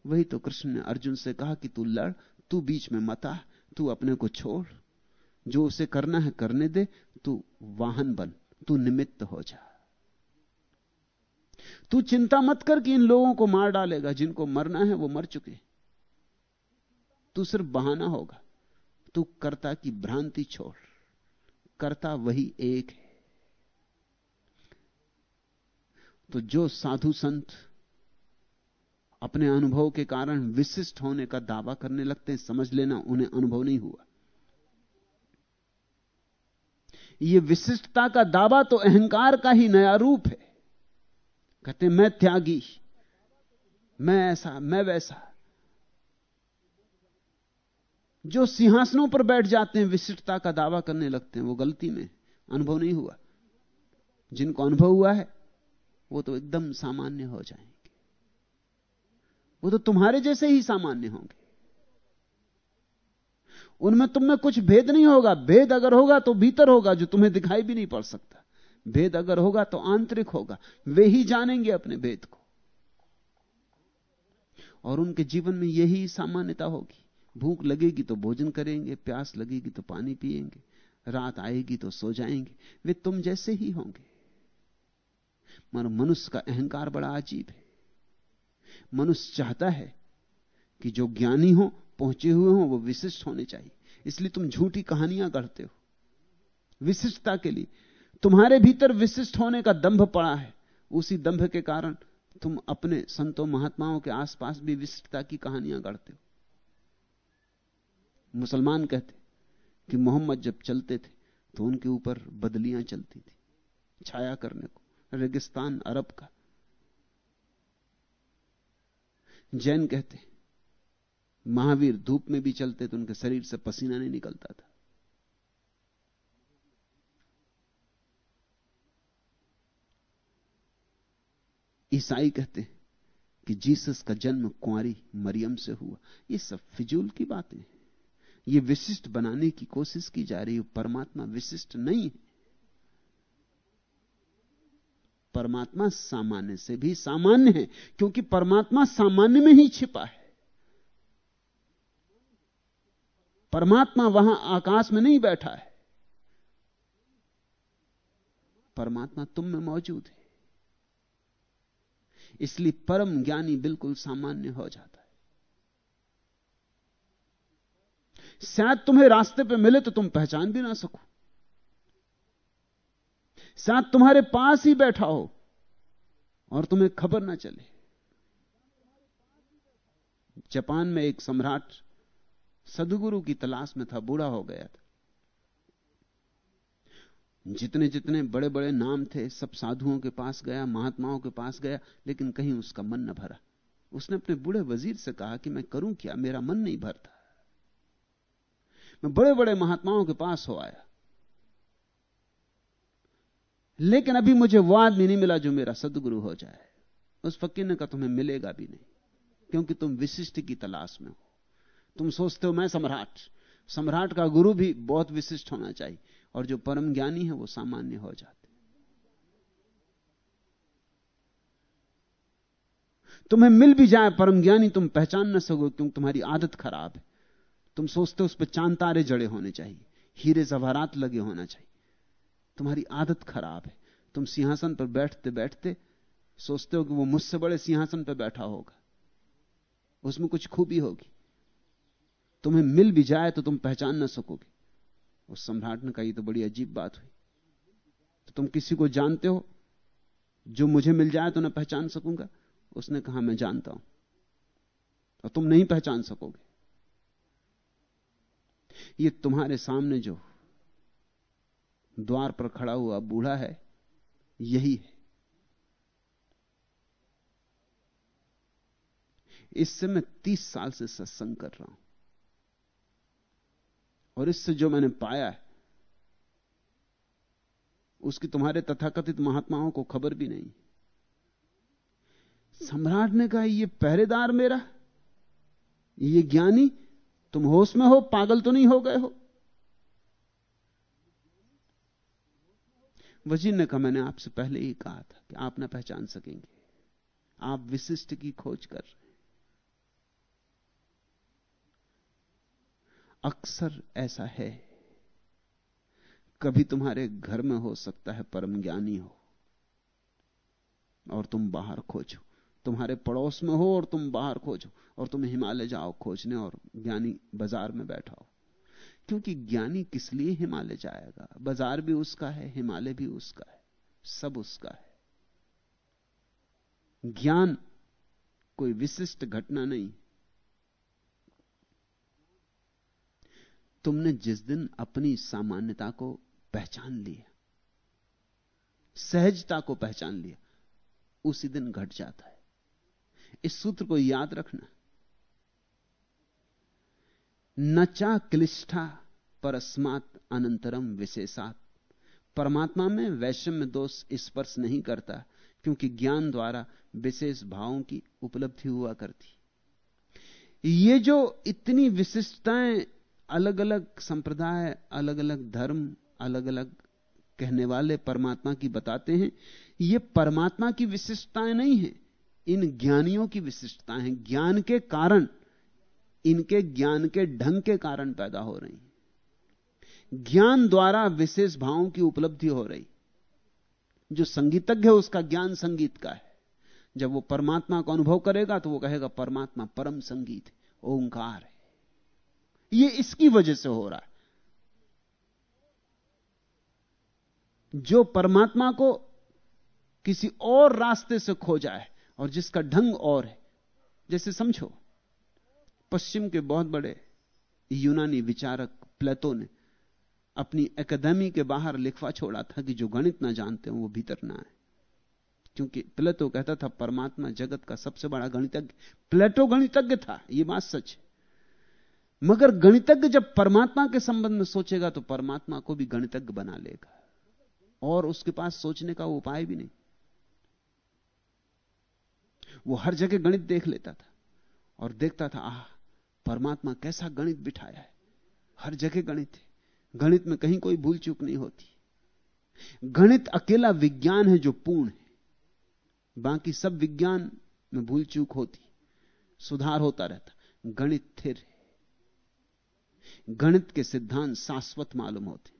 वही तो कृष्ण ने अर्जुन से कहा कि तू लड़, तू बीच में मता तू अपने को छोड़। जो उसे करना है करने दे, तू वाहन बन, तू निमित्त हो जा। तू चिंता मत कर कि इन लोगों को मार डालेगा, जिनको मरना है वो मर चुके। तू सिर्फ़ बहाना होगा, तू कर्ता की भ्रांति छोड़, कर्ता वही एक है। तो जो साधु संत अपने अनुभव के कारण विशिष्ट होने का दावा करने लगते हैं, समझ लेना, उन्हें अनुभव नहीं हुआ। यह विशिष्टता का दावा तो अहंकार का ही नया रूप है। कहते, मैं त्यागी, मैं ऐसा, मैं वैसा। जो सिंहासनों पर बैठ जाते हैं, विशिष्टता का दावा करने लगते हैं, वो गलती में अनुभव नहीं हुआ। जिनको अनुभव हुआ है, वो तो एकदम सामान्य हो जाएँगे। वो तो तुम्हारे जैसे ही सामान्य होंगे। उनमें तुम में कुछ भेद नहीं होगा। भेद अगर होगा तो भीतर होगा, जो तुम्हें दिखाई भी नहीं पड़ सकता। भेद अगर होगा तो आंतरिक होगा। वे ही जानेंगे अपने भेद को। और उनके जीवन में यही सामान्यता होगी। भूख लगेगी तो भोजन करेंगे, प्यास लगेगी तो पानी पिएँगे रात आएगी तो सो जाएँगे। वे तुम जैसे ही होंगे। मगर मनुष्य का अहंकार बड़ा अजीब है। मनुष्य चाहता है कि जो ज्ञानी हो पहुँचे हुए हो, वो विशिष्ट होने चाहिए। इसलिए तुम झूठी कहानियाँ गढ़ते हो। विशिष्टता के लिए। तुम्हारे भीतर विशिष्ट होने का दंभ पड़ा है। उसी दंभ के कारण तुम अपने संतों, महात्माओं के आसपास भी विशिष्टता की कहानियाँ गढ़ते हो। मुसलमान कहते कि मोहम्मद जब चलते थे तो उनके ऊपर बदलियाँ चलती थी, छाया करने को। रेगिस्तान, अरब का। जैन कहते महावीर धूप में भी चलते तो उनके शरीर से पसीना नहीं निकलता था। ईसाई कहते हैं कि जीसस का जन्म कुंवारी मरियम से हुआ। ये सब फिजूल की बातें हैं। ये विशिष्ट बनाने की कोशिश की जा रही है। परमात्मा विशिष्ट नहीं है। परमात्मा सामान्य से भी सामान्य है, क्योंकि परमात्मा सामान्य में ही छिपा है। परमात्मा वहाँ आकाश में नहीं बैठा है। परमात्मा तुम में मौजूद है। इसलिए परम ज्ञानी बिल्कुल सामान्य हो जाता है। शायद तुम्हें रास्ते पे मिले तो तुम पहचान भी ना सको। शायद तुम्हारे पास ही बैठा हो और तुम्हें खबर ना चले। जापान में एक सम्राट सदगुरु की तलाश में था, बूढ़ा हो गया था। जितने जितने बड़े बड़े नाम थे, सब साधुओं के पास गया, महात्माओं के पास गया, लेकिन कहीं उसका मन न भरा। उसने अपने बूढ़े वज़ीर से कहा कि मैं करूँ क्या? मेरा मन नहीं भरता। मैं बड़े बड़े महात्माओं के पास हो आया। लेकिन अभी मुझे वो आदमी नहीं मिला जो मेरा सदगुरु हो जाए। उस फकीर ने कहा, तुम्हें मिलेगा भी नहीं, क्योंकि तुम विशिष्ट की तलाश में हो। तुम सोचते हो मैं सम्राट। सम्राट का गुरु भी बहुत विशिष्ट होना चाहिए। और जो परम ज्ञानी है, वो सामान्य हो जाते तुम्हें मिल भी जाए परम ज्ञानी, तुम पहचान ना सको क्योंकि तुम्हारी आदत खराब है। तुम सोचते हो उस पर चाँद तारे जड़े होने चाहिए, हीरे जवारात लगे होना चाहिए। तुम्हारी आदत खराब है। तुम सिंहासन पर बैठते बैठते सोचते हो कि वो मुझसे बड़े सिंहासन पर बैठा होगा। उसमें कुछ खूबी होगी। तुम्हें मिल भी जाए तो तुम पहचान ना सकोगे। उस सम्राट ने कहा तो बड़ी अजीब बात हुई। तो तुम किसी को जानते हो? जो मुझे मिल जाए तो मैं पहचान सकूँगा? उसने कहा, मैं जानता हूँ। और तुम नहीं पहचान सकोगे। ये तुम्हारे सामने जो द्वार पर खड़ा हुआ बूढ़ा है, यही है। इससे मैं तीस साल से सत्संग कर रहा हूँ। और इससे जो मैंने पाया है, उसकी तुम्हारे तथाकथित महात्माओं को खबर भी नहीं। सम्राट ने कहा, ये पहरेदार मेरा, ये ज्ञानी, तुम होश में हो, पागल तो नहीं हो गए हो? वज़ीर ने कहा, मैंने आपसे पहले ही कहा था कि आप ना पहचान सकेंगे। आप विशिष्ट की खोज कर रहे अक्सर ऐसा है। कभी तुम्हारे घर में हो सकता है परम ज्ञानी हो और तुम बाहर खोजो। तुम्हारे पड़ोस में हो और तुम बाहर खोजो और तुम हिमालय जाओ खोजने और ज्ञानी बाज़ार में बैठा हो क्योंकि ज्ञानी किस लिए हिमालय जाएगा? बाज़ार भी उसका है, हिमालय भी उसका है, सब उसका है। ज्ञान कोई विशिष्ट घटना नहीं। तुमने जिस दिन अपनी सामान्यता को पहचान लिया, सहजता को पहचान लिया, उसी दिन घट जाता है। इस सूत्र को याद रखना। नचा क्लिष्ठा परस्मात अनंतरम विशेषात। परमात्मा में वैषम्य दोष स्पर्श नहीं करता, क्योंकि ज्ञान द्वारा विशेष भावों की उपलब्धि हुआ करती। ये जो इतनी विशिष्टताएँ अलग अलग संप्रदाय अलग अलग धर्म अलग अलग कहने वाले परमात्मा की बताते हैं। ये परमात्मा की विशिष्टताएँ नहीं है, इन ज्ञानियों की विशिष्टताएँ हैं। ज्ञान के कारण, इनके ज्ञान के ढंग के कारण पैदा हो रही ज्ञान द्वारा विशेष भावों की उपलब्धि हो रही। जो संगीतज्ञ है, उसका ज्ञान संगीत का है। जब वो परमात्मा को अनुभव करेगा तो वो कहेगा, परमात्मा परम संगीत ओंकार है। ये इसकी वजह से हो रहा है। जो परमात्मा को किसी और रास्ते से खो जाए और जिसका ढंग और है, जैसे समझो, पश्चिम के बहुत बड़े यूनानी विचारक प्लेटो ने अपनी एकेडमी के बाहर लिखवा छोड़ा था कि जो गणित ना जानते हो वो भीतर ना आए। क्योंकि प्लेटो कहता था, परमात्मा जगत का सबसे बड़ा गणितज्ञ। प्लेटो गणितज्ञ था यह बात सच है। मगर गणितज्ञ जब परमात्मा के संबंध में सोचेगा तो परमात्मा को भी गणितज्ञ बना लेगा। और उसके पास सोचने का उपाय भी नहीं। वो हर जगह गणित देख लेता था और देखता था, आह, परमात्मा कैसा गणित बिठाया है। हर जगह गणित है। गणित में कहीं कोई भूल चूक नहीं होती। गणित अकेला विज्ञान है जो पूर्ण है। बाकी सब विज्ञान में भूल चूक होती। सुधार होता रहता। गणित थिर है। गणित के सिद्धांत शाश्वत मालूम होते।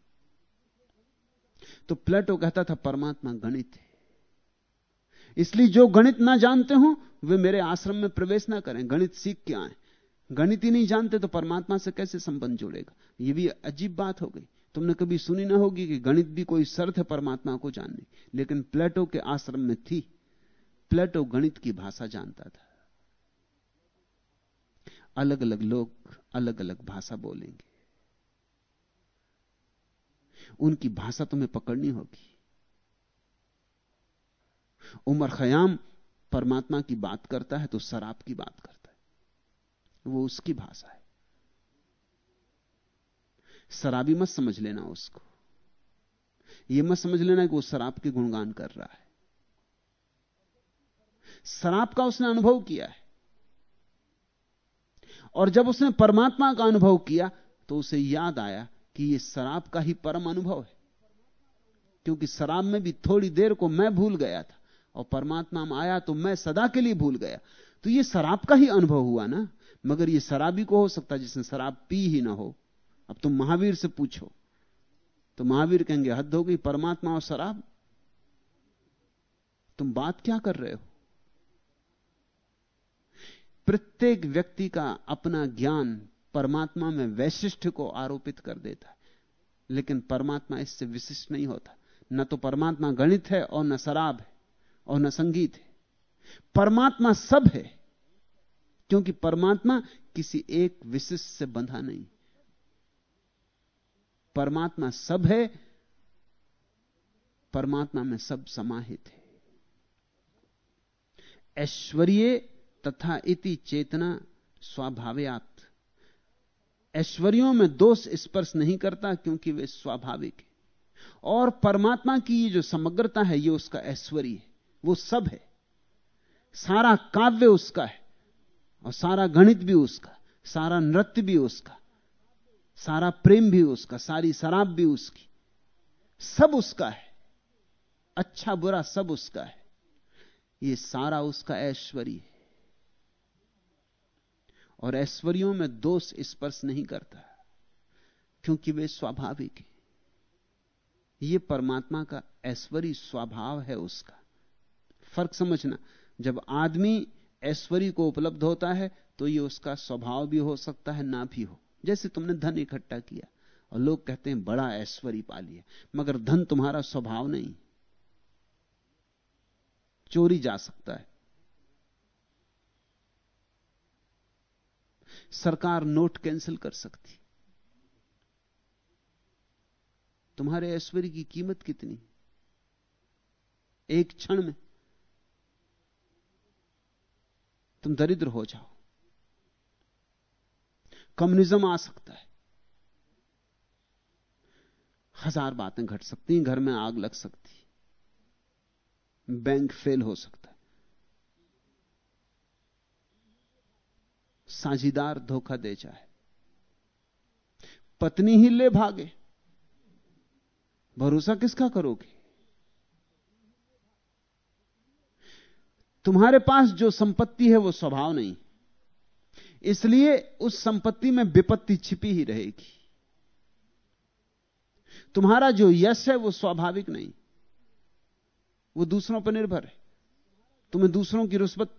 तो प्लेटो कहता था, परमात्मा गणित है। इसलिए जो गणित ना जानते हो, वे मेरे आश्रम में प्रवेश ना करें। गणित सीख के आए। गणित ही नहीं जानते तो परमात्मा से कैसे संबंध जुड़ेगा? यह भी अजीब बात हो गई। तुमने कभी सुनी ना होगी कि गणित भी कोई शर्त है परमात्मा को जानने। लेकिन प्लेटो के आश्रम में थी। प्लेटो गणित की भाषा जानता था। अलग अलग लोग अलग अलग भाषा बोलेंगे। उनकी भाषा तुम्हें पकड़नी होगी। उमर खयाम परमात्मा की बात करता है तो शराब की बात करता है। वो उसकी भाषा है। शराबी मत समझ लेना उसको। यह मत समझ लेना कि वो शराब के गुणगान कर रहा है। शराब का उसने अनुभव किया है। और जब उसने परमात्मा का अनुभव किया तो उसे याद आया कि यह शराब का ही परम अनुभव है। क्योंकि शराब में भी थोड़ी देर को मैं भूल गया था और परमात्मा में आया तो मैं सदा के लिए भूल गया। तो यह शराब का ही अनुभव हुआ ना? मगर यह शराबी को हो सकता जिसने शराब पी ही ना हो। अब तुम महावीर से पूछो। तो महावीर कहेंगे, हद हो गई, परमात्मा और शराब? तुम बात क्या कर रहे हो? प्रत्येक व्यक्ति का अपना ज्ञान परमात्मा में वैशिष्ट को आरोपित कर देता है। लेकिन परमात्मा इससे विशिष्ट नहीं होता। न तो परमात्मा गणित है और न शराब है और न संगीत है। परमात्मा सब है, क्योंकि परमात्मा किसी एक विशिष्ट से बंधा नहीं। परमात्मा सब है, परमात्मा में सब समाहित है। ऐश्वर्य तथा इति चेतना स्वाभाव्यात। ऐश्वर्यों में दोष स्पर्श नहीं करता क्योंकि वे स्वाभाविक है। और परमात्मा की ये जो समग्रता है, ये उसका ऐश्वर्य है। वो सब है। सारा काव्य उसका है। और सारा गणित भी उसका। सारा नृत्य भी उसका। सारा प्रेम भी उसका। सारी शराब भी उसकी। सब उसका है। अच्छा बुरा सब उसका है। ये सारा उसका ऐश्वर्य है। और ऐश्वर्यों में दोष स्पर्श नहीं करता, क्योंकि वे स्वाभाविक है। ये परमात्मा का ऐश्वर्य स्वभाव है उसका। फ़र्क समझना, जब आदमी ऐश्वर्य को उपलब्ध होता है तो ये उसका स्वभाव भी हो सकता है, ना भी हो। जैसे तुमने धन इकट्ठा किया, और लोग कहते हैं, बड़ा ऐश्वर्य पा लिया मगर धन तुम्हारा स्वभाव नहीं। चोरी जा सकता है। सरकार नोट कैंसिल कर सकती। तुम्हारे ऐश्वर्य की कीमत कितनी? एक क्षण में। तुम दरिद्र हो जाओ। कम्युनिज्म आ सकता है। हज़ार बातें घट सकती घर में आग लग सकती। बैंक फेल हो सकता है साझीदार धोखा दे जाए पत्नी ही ले भागे। भरोसा किसका करोगे? तुम्हारे पास जो संपत्ति है वो स्वभाव नहीं। इसलिए उस संपत्ति में विपत्ति छिपी ही रहेगी। तुम्हारा जो यश है वो स्वाभाविक नहीं। वो दूसरों पर निर्भर है। तुम्हें दूसरों की रुस्बत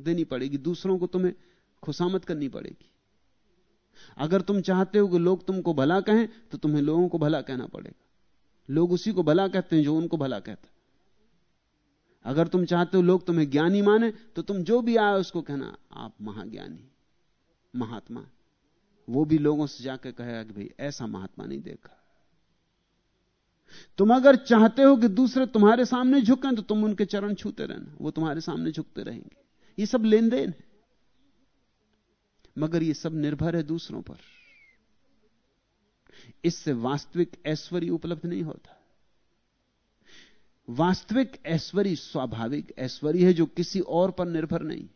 देनी पड़ेगी। दूसरों को तुम्हें खुशामत करनी पड़ेगी। अगर तुम चाहते हो कि लोग तुमको भला कहें तो तुम्हें लोगों को भला कहना पड़ेगा। लोग उसी को भला कहते हैं जो उनको भला कहता अगर तुम चाहते हो लोग तुम्हें ज्ञानी माने तो तुम जो भी आए उसको कहना, आप महाज्ञानी, महात्मा। वो भी लोगों से जाकर कहेगा कि भाई, ऐसा महात्मा नहीं देखा। तुम अगर चाहते हो कि दूसरे तुम्हारे सामने झुकें तो तुम उनके चरण छूते रहना। वो तुम्हारे सामने झुकते रहेंगे। ये सब लेन देन है। मगर ये सब निर्भर है दूसरों पर। इससे वास्तविक ऐश्वर्य उपलब्ध नहीं होता। वास्तविक ऐश्वर्य स्वाभाविक ऐश्वर्य है जो किसी और पर निर्भर नहीं,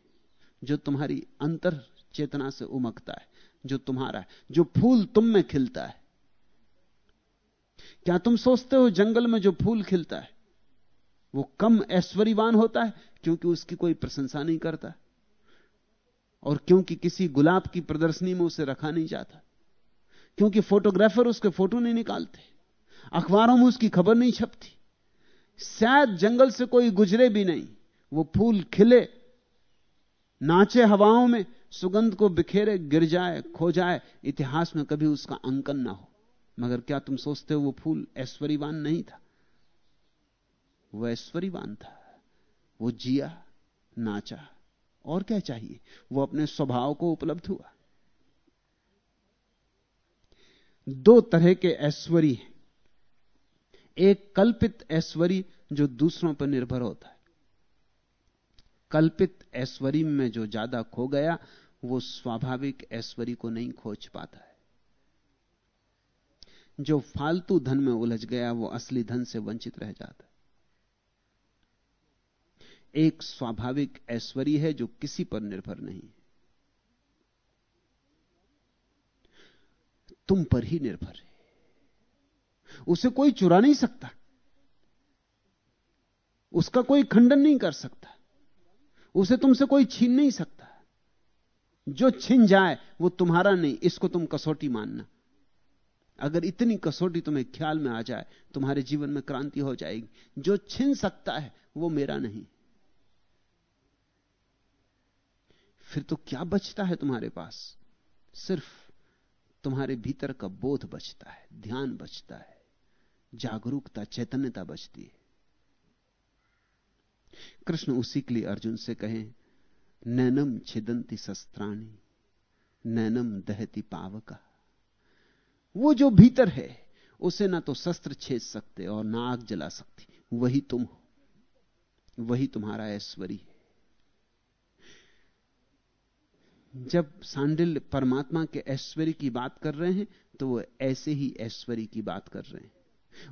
जो तुम्हारी अंतर चेतना से उमकता है, जो तुम्हारा है, जो फूल तुम में खिलता है। क्या तुम सोचते हो जंगल में जो फूल खिलता है, वो कम ऐश्वर्यवान होता है क्योंकि उसकी कोई प्रशंसा नहीं करता? और क्योंकि किसी गुलाब की प्रदर्शनी में उसे रखा नहीं जाता। क्योंकि फोटोग्राफर उसके फ़ोटो नहीं निकालते। अखबारों में उसकी खबर नहीं छपती। शायद जंगल से कोई गुजरे भी नहीं। वो फूल खिले, नाचे हवाओं में, सुगंध को बिखेरे, गिर जाए, खो जाए, इतिहास में कभी उसका अंकन ना हो। मगर क्या तुम सोचते हो वो फूल ऐश्वर्यवान नहीं था? वो ऐश्वर्यवान था। वो जिया, नाचा। और क्या चाहिए? वो अपने स्वभाव को उपलब्ध हुआ। दो तरह के ऐश्वर्य हैं। एक कल्पित ऐश्वर्य जो दूसरों पर निर्भर होता है। कल्पित ऐश्वर्य में जो ज़्यादा खो गया, वो स्वाभाविक ऐश्वर्य को नहीं खोज पाता है। जो फालतू धन में उलझ गया, वो असली धन से वंचित रह जाता एक स्वाभाविक ऐश्वर्य है जो किसी पर निर्भर नहीं। तुम पर ही निर्भर है। उसे कोई चुरा नहीं सकता। उसका कोई खंडन नहीं कर सकता। उसे तुमसे कोई छीन नहीं सकता। जो छिन जाए, वो तुम्हारा नहीं। इसको तुम कसौटी मानना। अगर इतनी कसौटी तुम्हें ख्याल में आ जाए, तुम्हारे जीवन में क्रांति हो जाएगी। जो छिन सकता है, वो मेरा नहीं। फिर तो क्या बचता है तुम्हारे पास? सिर्फ़ तुम्हारे भीतर का बोध बचता है, ध्यान बचता है, जागरूकता, चैतन्यता बचती है। कृष्ण उसी के लिए अर्जुन से कहें, नैनम छिदंती शस्त्राणी, नैनम दहती पावका। वो जो भीतर है, उसे ना तो शस्त्र छेद सकते और ना आग जला सकती। वही तुम हो, वही तुम्हारा ऐश्वर्य है। जब सांडिल परमात्मा के ऐश्वर्य की बात कर रहे हैं तो वो ऐसे ही ऐश्वर्य की बात कर रहे हैं।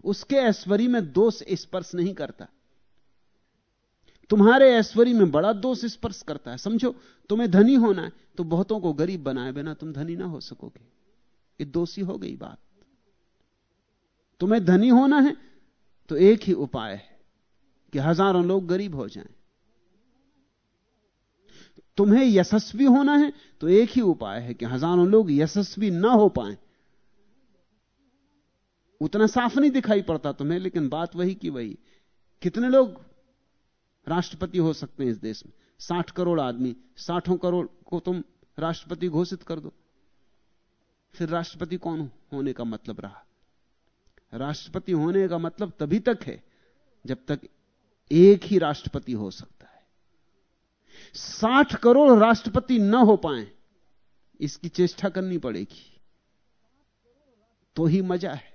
उसके ऐश्वर्य में दोष स्पर्श नहीं करता। तुम्हारे ऐश्वर्य में बड़ा दोष स्पर्श करता है। समझो, तुम्हें धनी होना है तो बहुतों को गरीब बनाए बिना तुम धनी ना हो सकोगे। ये दोषी हो गई बात। तुम्हें धनी होना है तो एक ही उपाय है कि हज़ारों लोग गरीब हो जाएँ। तुम्हें यशस्वी होना है तो एक ही उपाय है कि हज़ारों लोग यशस्वी ना हो पाए। उतना साफ़ नहीं दिखाई पड़ता तुम्हें, लेकिन बात वही की वही। कितने लोग राष्ट्रपति हो सकते हैं इस देश में? साठ करोड़ आदमी, साठों करोड़ को तुम राष्ट्रपति घोषित कर दो। फिर राष्ट्रपति कौन होने का मतलब रहा। राष्ट्रपति होने का मतलब तभी तक है जब तक एक ही राष्ट्रपति हो सकता। साठ करोड़ राष्ट्रपति न हो पाए, इसकी चेष्टा करनी पड़ेगी। तो ही मज़ा है।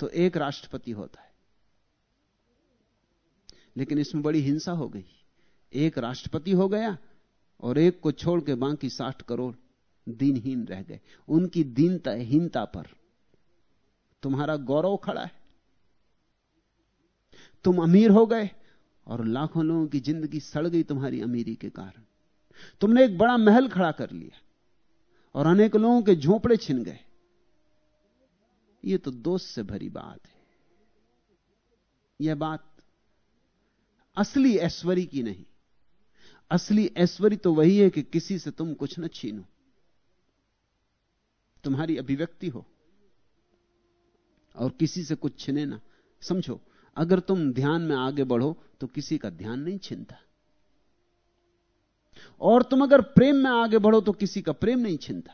तो एक राष्ट्रपति होता है। लेकिन इसमें बड़ी हिंसा हो गई। एक राष्ट्रपति हो गया और एक को छोड़ के बाकी साठ करोड़ दीनहीन रह गए। उनकी दीनता, हीनता पर तुम्हारा गौरव खड़ा है। तुम अमीर हो गए और लाखों लोगों की ज़िंदगी सड़ गई तुम्हारी अमीरी के कारण। तुमने एक बड़ा महल खड़ा कर लिया और अनेक लोगों के झोपड़े छिन गए। यह तो दोष से भरी बात है। यह बात असली ऐश्वर्य की नहीं। असली ऐश्वर्य तो वही है कि किसी से तुम कुछ न छीनो। तुम्हारी अभिव्यक्ति हो और किसी से कुछ छिने ना। समझो अगर तुम ध्यान में आगे बढ़ो तो किसी का ध्यान नहीं छिनता। और तुम अगर प्रेम में आगे बढ़ो तो किसी का प्रेम नहीं छिनता।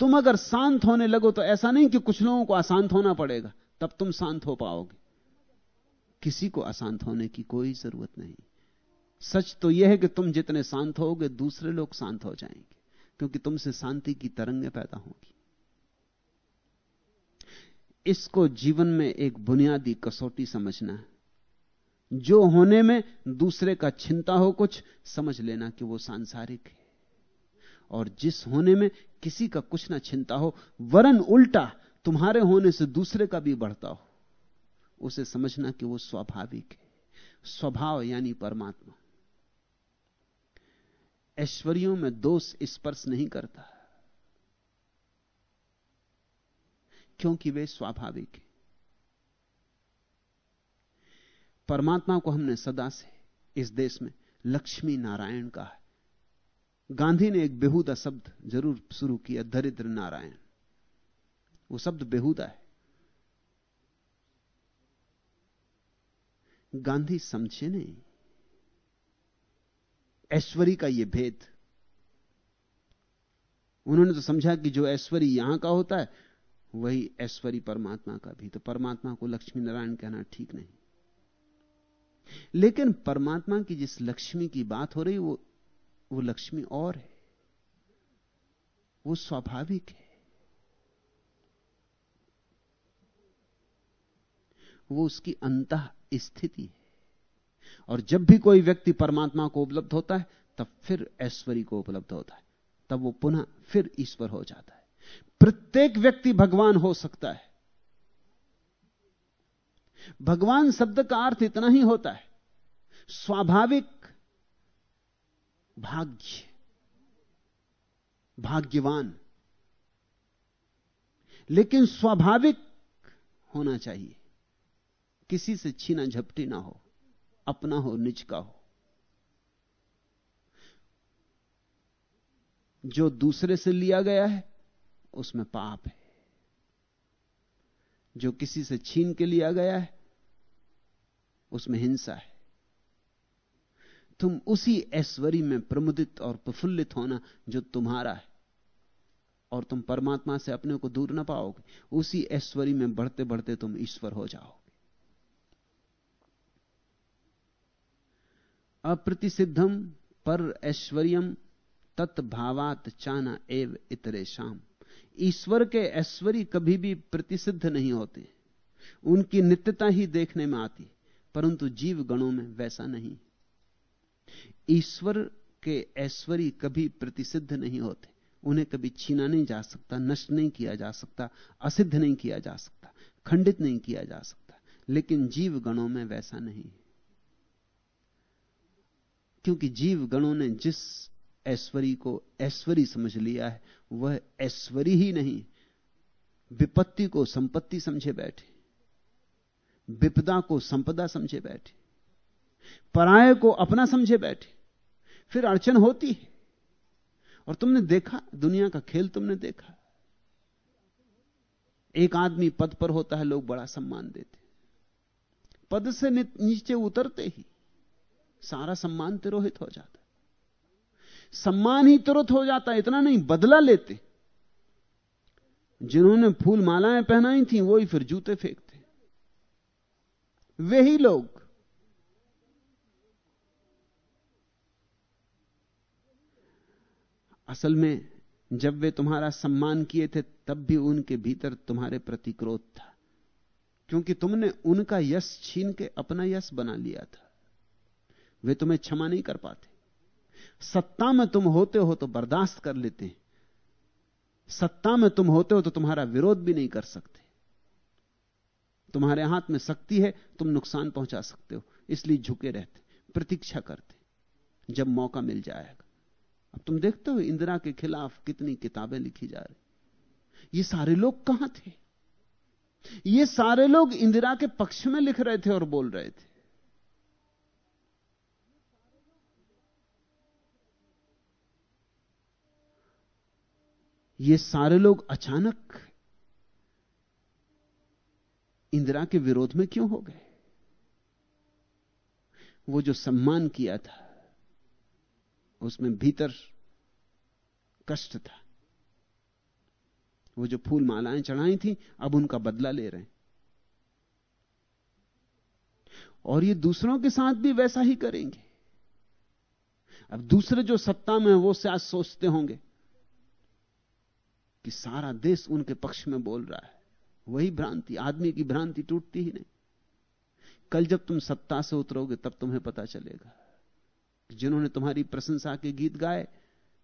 तुम अगर शांत होने लगो तो ऐसा नहीं कि कुछ लोगों को अशांत होना पड़ेगा, तब तुम शांत हो पाओगे। किसी को अशांत होने की कोई ज़रूरत नहीं। सच तो यह है कि तुम जितने शांत होगे, दूसरे लोग शांत हो जाएँगे, क्योंकि तुमसे शांति की तरंगें पैदा होंगी। इसको जीवन में एक बुनियादी कसौटी समझना है। जो होने में दूसरे का चिंता हो कुछ, समझ लेना कि वो सांसारिक है। और जिस होने में किसी का कुछ ना चिंता हो, वरन उल्टा तुम्हारे होने से दूसरे का भी बढ़ता हो, उसे समझना कि वो स्वाभाविक है। स्वभाव यानी परमात्मा। ऐश्वर्यों में दोष स्पर्श नहीं करता। क्योंकि वे स्वाभाविक है। परमात्मा को हमने सदा से इस देश में लक्ष्मी नारायण कहा है। गांधी ने एक बेहुदा शब्द ज़रूर शुरू किया, दरिद्र नारायण। वो शब्द बेहुदा है। गांधी समझे नहीं। ऐश्वरी का यह भेद। उन्होंने तो समझा कि जो ऐश्वर्य यहाँ का होता है वही ऐश्वर्य परमात्मा का भी। तो परमात्मा को लक्ष्मी नारायण कहना ठीक नहीं। लेकिन परमात्मा की जिस लक्ष्मी की बात हो रही, वो वो लक्ष्मी और है। वो स्वाभाविक है। वो उसकी अंत स्थिति है। और जब भी कोई व्यक्ति परमात्मा को उपलब्ध होता है, तब फिर ऐश्वर्य को उपलब्ध होता है। तब वो पुनः फिर ईश्वर हो जाता है। प्रत्येक व्यक्ति भगवान हो सकता है। भगवान शब्द का अर्थ इतना ही होता है, स्वाभाविक भाग्य, भाग्यवान। लेकिन स्वाभाविक होना चाहिए। किसी से छीना झपटी ना हो, अपना हो, निज का हो। जो दूसरे से लिया गया है उसमें पाप है। जो किसी से छीन के लिया गया है, उसमें हिंसा है। तुम उसी ऐश्वर्य में प्रमुदित और प्रफुल्लित होना जो तुम्हारा है, और तुम परमात्मा से अपने को दूर ना पाओगे, उसी ऐश्वर्य में बढ़ते बढ़ते तुम ईश्वर हो जाओगे। अप्रतिसिद्धम पर ऐश्वर्यम तत्भावात चाना एव इतरे शाम। ईश्वर के ऐश्वर्य कभी भी प्रतिसिद्ध नहीं होते। उनकी नित्यता ही देखने में आती, परंतु जीव गणों में वैसा नहीं। ईश्वर के ऐश्वर्य कभी प्रतिसिद्ध नहीं होते। उन्हें कभी छीना नहीं जा सकता, नष्ट नहीं किया जा सकता, असिद्ध नहीं किया जा सकता, खंडित नहीं किया जा सकता। लेकिन जीव गणों में वैसा नहीं। क्योंकि जीव गणों ने जिस ऐश्वर्य को ऐश्वर्य समझ लिया है वह ऐश्वरी ही नहीं, विपत्ति को संपत्ति समझे बैठे, विपदा को संपदा समझे बैठे, पराये को अपना समझे बैठे, फिर अड़चन होती है। और तुमने देखा, दुनिया का खेल तुमने देखा। एक आदमी पद पर होता है, लोग बड़ा सम्मान देते। पद से नीचे उतरते ही सारा सम्मान तिरोहित हो जाता सम्मान ही तुरंत हो जाता इतना नहीं, बदला लेते। जिन्होंने फूल मालाएँ पहनाई थी वो ही फिर जूते फेंकते। वे ही लोग। असल में, जब वे तुम्हारा सम्मान किए थे, तब भी उनके भीतर तुम्हारे प्रति क्रोध था। क्योंकि तुमने उनका यश छीन के अपना यश बना लिया था। वे तुम्हें क्षमा नहीं कर पाते। सत्ता में तुम होते हो तो बर्दाश्त कर लेते हैं। सत्ता में तुम होते हो तो तुम्हारा विरोध भी नहीं कर सकते। तुम्हारे हाथ में शक्ति है, तुम नुकसान पहुँचा सकते हो, इसलिए झुके रहते, प्रतीक्षा करते, जब मौका मिल जाएगा। अब तुम देखते हो इंदिरा के खिलाफ कितनी किताबें लिखी जा रही। ये सारे लोग कहाँ थे? ये सारे लोग इंदिरा के पक्ष में लिख रहे थे और बोल रहे थे। ये सारे लोग अचानक इंदिरा के विरोध में क्यों हो गए? वो जो सम्मान किया था, उसमें भीतर कष्ट था। वो जो फूल मालाएँ चढ़ाई थी, अब उनका बदला ले रहे हैं। और ये दूसरों के साथ भी वैसा ही करेंगे। अब दूसरे जो सत्ता में वो शायद सोचते होंगे कि सारा देश उनके पक्ष में बोल रहा है। वही भ्रांति, आदमी की भ्रांति टूटती ही नहीं। कल जब तुम सत्ता से उतरोगे, तब तुम्हें पता चलेगा जिन्होंने तुम्हारी प्रशंसा के गीत गाए,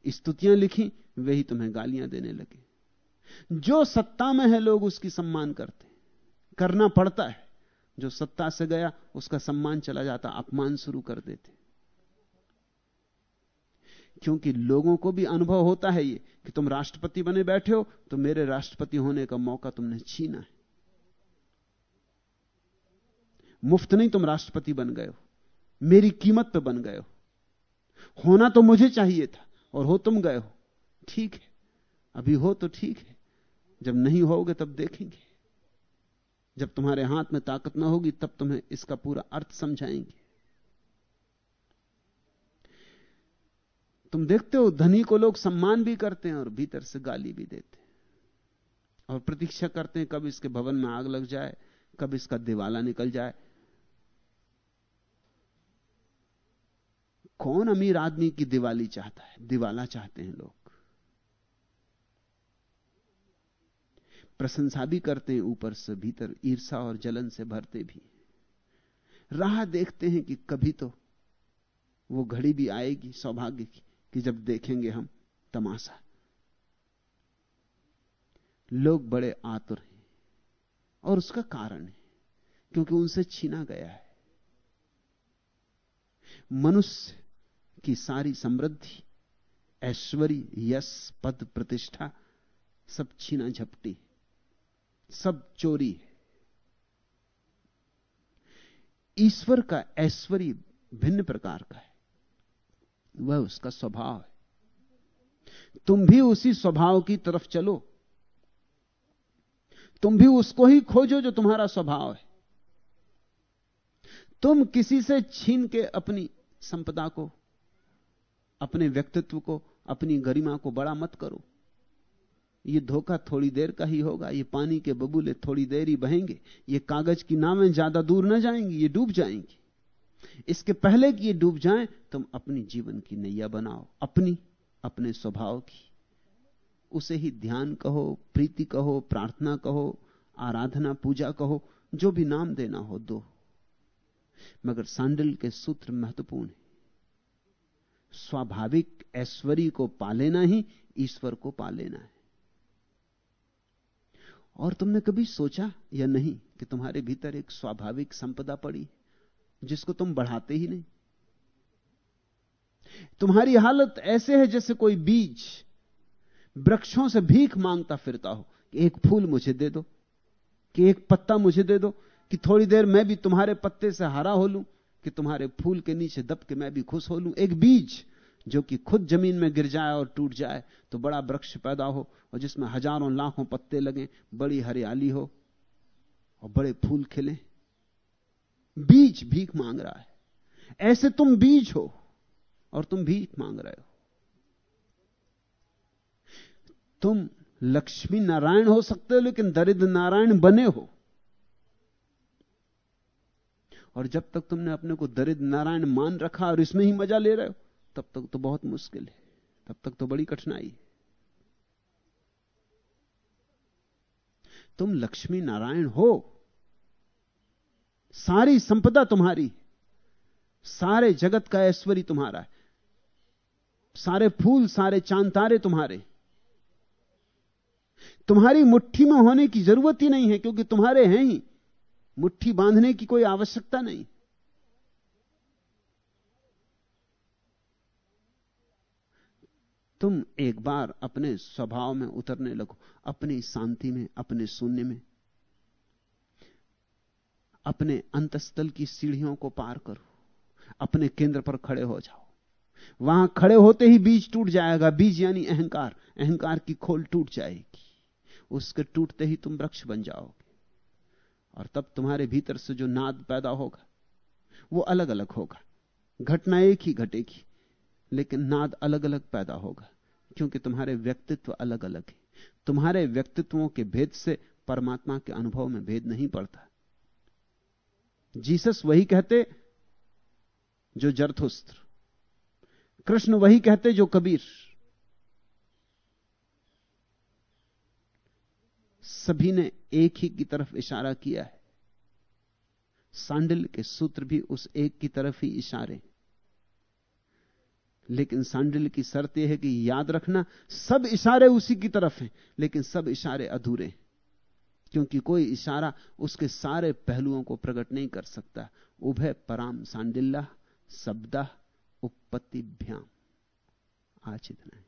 स्तुतियाँ लिखी वही तुम्हें गालियाँ देने लगे। जो सत्ता में है, लोग उसकी सम्मान करते करना पड़ता है। जो सत्ता से गया, उसका सम्मान चला जाता, अपमान शुरू कर देते क्योंकि लोगों को भी अनुभव होता है ये कि तुम राष्ट्रपति बने बैठे हो तो मेरे राष्ट्रपति होने का मौका तुमने छीना है। मुफ़्त नहीं तुम राष्ट्रपति बन गए हो, मेरी कीमत पे बन गए हो। होना तो मुझे चाहिए था और हो तुम गए हो। ठीक है, अभी हो तो ठीक है, जब नहीं होगे तब देखेंगे। जब तुम्हारे हाथ में ताकत ना होगी तब तुम्हें इसका पूरा अर्थ समझाएँगे। तुम देखते हो, धनी को लोग सम्मान भी करते हैं और भीतर से गाली भी देते हैं। और प्रतीक्षा करते हैं, कब इसके भवन में आग लग जाए, कब इसका दिवाला निकल जाए। कौन अमीर आदमी की दिवाली चाहता है? दिवाला चाहते हैं लोग। प्रशंसा भी करते हैं, ऊपर से भीतर ईर्षा और जलन से भरते भी राह देखते हैं कि कभी तो वो घड़ी भी आएगी, सौभाग्य की। कि जब देखेंगे हम तमाशा। लोग बड़े आतुर हैं और उसका कारण है, क्योंकि उनसे छीना गया है। मनुष्य की सारी समृद्धि, ऐश्वर्य, यश, पद, प्रतिष्ठा, सब छीना झपटी सब चोरी है। ईश्वर का ऐश्वर्य भिन्न प्रकार का है। वह उसका स्वभाव है। तुम भी उसी स्वभाव की तरफ़ चलो। तुम भी उसको ही खोजो जो तुम्हारा स्वभाव है। तुम किसी से छीन के अपनी संपदा को, अपने व्यक्तित्व को, अपनी गरिमा को बड़ा मत करो। ये धोखा थोड़ी देर का ही होगा, ये पानी के बबूले थोड़ी देर ही बहेंगे, ये कागज़ की नावें ज़्यादा दूर न जाएँगी, ये डूब जाएँगी। इसके पहले कि ये डूब जाएँ, तुम अपनी जीवन की नैया बनाओ, अपनी, अपने स्वभाव की। उसे ही ध्यान कहो, प्रीति कहो, प्रार्थना कहो, आराधना, पूजा कहो, जो भी नाम देना हो दो। मगर सांडल के सूत्र महत्वपूर्ण है। स्वाभाविक ऐश्वर्य को पा लेना ही ईश्वर को पा लेना है। और तुमने कभी सोचा या नहीं कि तुम्हारे भीतर एक स्वाभाविक संपदा पड़ी? जिसको तुम बढ़ाते ही नहीं। तुम्हारी हालत ऐसे है जैसे कोई बीज वृक्षों से भीख माँगता फिरता हो कि एक फूल मुझे दे दो, कि एक पत्ता मुझे दे दो, कि थोड़ी देर मैं भी तुम्हारे पत्ते से हरा हो लूँ, कि तुम्हारे फूल के नीचे दब के मैं भी खुश हो लूँ। एक बीज जो कि खुद ज़मीन में गिर जाए और टूट जाए तो बड़ा वृक्ष पैदा हो और जिसमें हज़ारों लाखों पत्ते लगे, बड़ी हरियाली हो और बड़े फूल खिले। बीज भीख मांग रहा है। ऐसे तुम बीज हो और तुम भीख मांग रहे हो। तुम लक्ष्मी नारायण हो सकते हो, लेकिन दरिद्र नारायण बने हो। और जब तक तुमने अपने को दरिद्र नारायण मान रखा और इसमें ही मज़ा ले रहे हो, तब तक तो बहुत मुश्किल है। तब तक तो बड़ी कठिनाई है। तुम लक्ष्मी नारायण हो सारी संपदा तुम्हारी। सारे जगत का ऐश्वर्य तुम्हारा है। सारे फूल, सारे चाँद तारे तुम्हारे। तुम्हारी मुट्ठी में होने की ज़रूरत ही नहीं है, क्योंकि तुम्हारे हैं ही। मुट्ठी बांधने की कोई आवश्यकता नहीं। तुम एक बार अपने स्वभाव में उतरने लगो, अपनी शांति में, अपने शून्य में। अपने अंतस्थल की सीढ़ियों को पार करो। अपने केंद्र पर खड़े हो जाओ। वहाँ खड़े होते ही बीज टूट जाएगा। बीज यानी अहंकार। अहंकार की खोल टूट जाएगी। उसके टूटते ही तुम वृक्ष बन जाओगे। और तब तुम्हारे भीतर से जो नाद पैदा होगा, वो अलग अलग होगा। घटना एक ही घटेगी, लेकिन नाद अलग अलग पैदा होगा, क्योंकि तुम्हारे व्यक्तित्व अलग अलग है। तुम्हारे व्यक्तित्वों के भेद से परमात्मा के अनुभव में भेद नहीं पड़ता। जीसस वही कहते जो जरथुस्त्र। कृष्ण वही कहते जो कबीर। सभी ने एक ही की तरफ़ इशारा किया है। सांडिल के सूत्र भी उस एक की तरफ़ ही इशारे। लेकिन सांडिल की शर्त यह है कि याद रखना, सब इशारे उसी की तरफ़ हैं, लेकिन सब इशारे अधूरे क्योंकि कोई इशारा उसके सारे पहलुओं को प्रकट नहीं कर सकता। उभय पराम सांडिल्ला, शब्दा, उपपत्तिभ्याम। आज इतना है।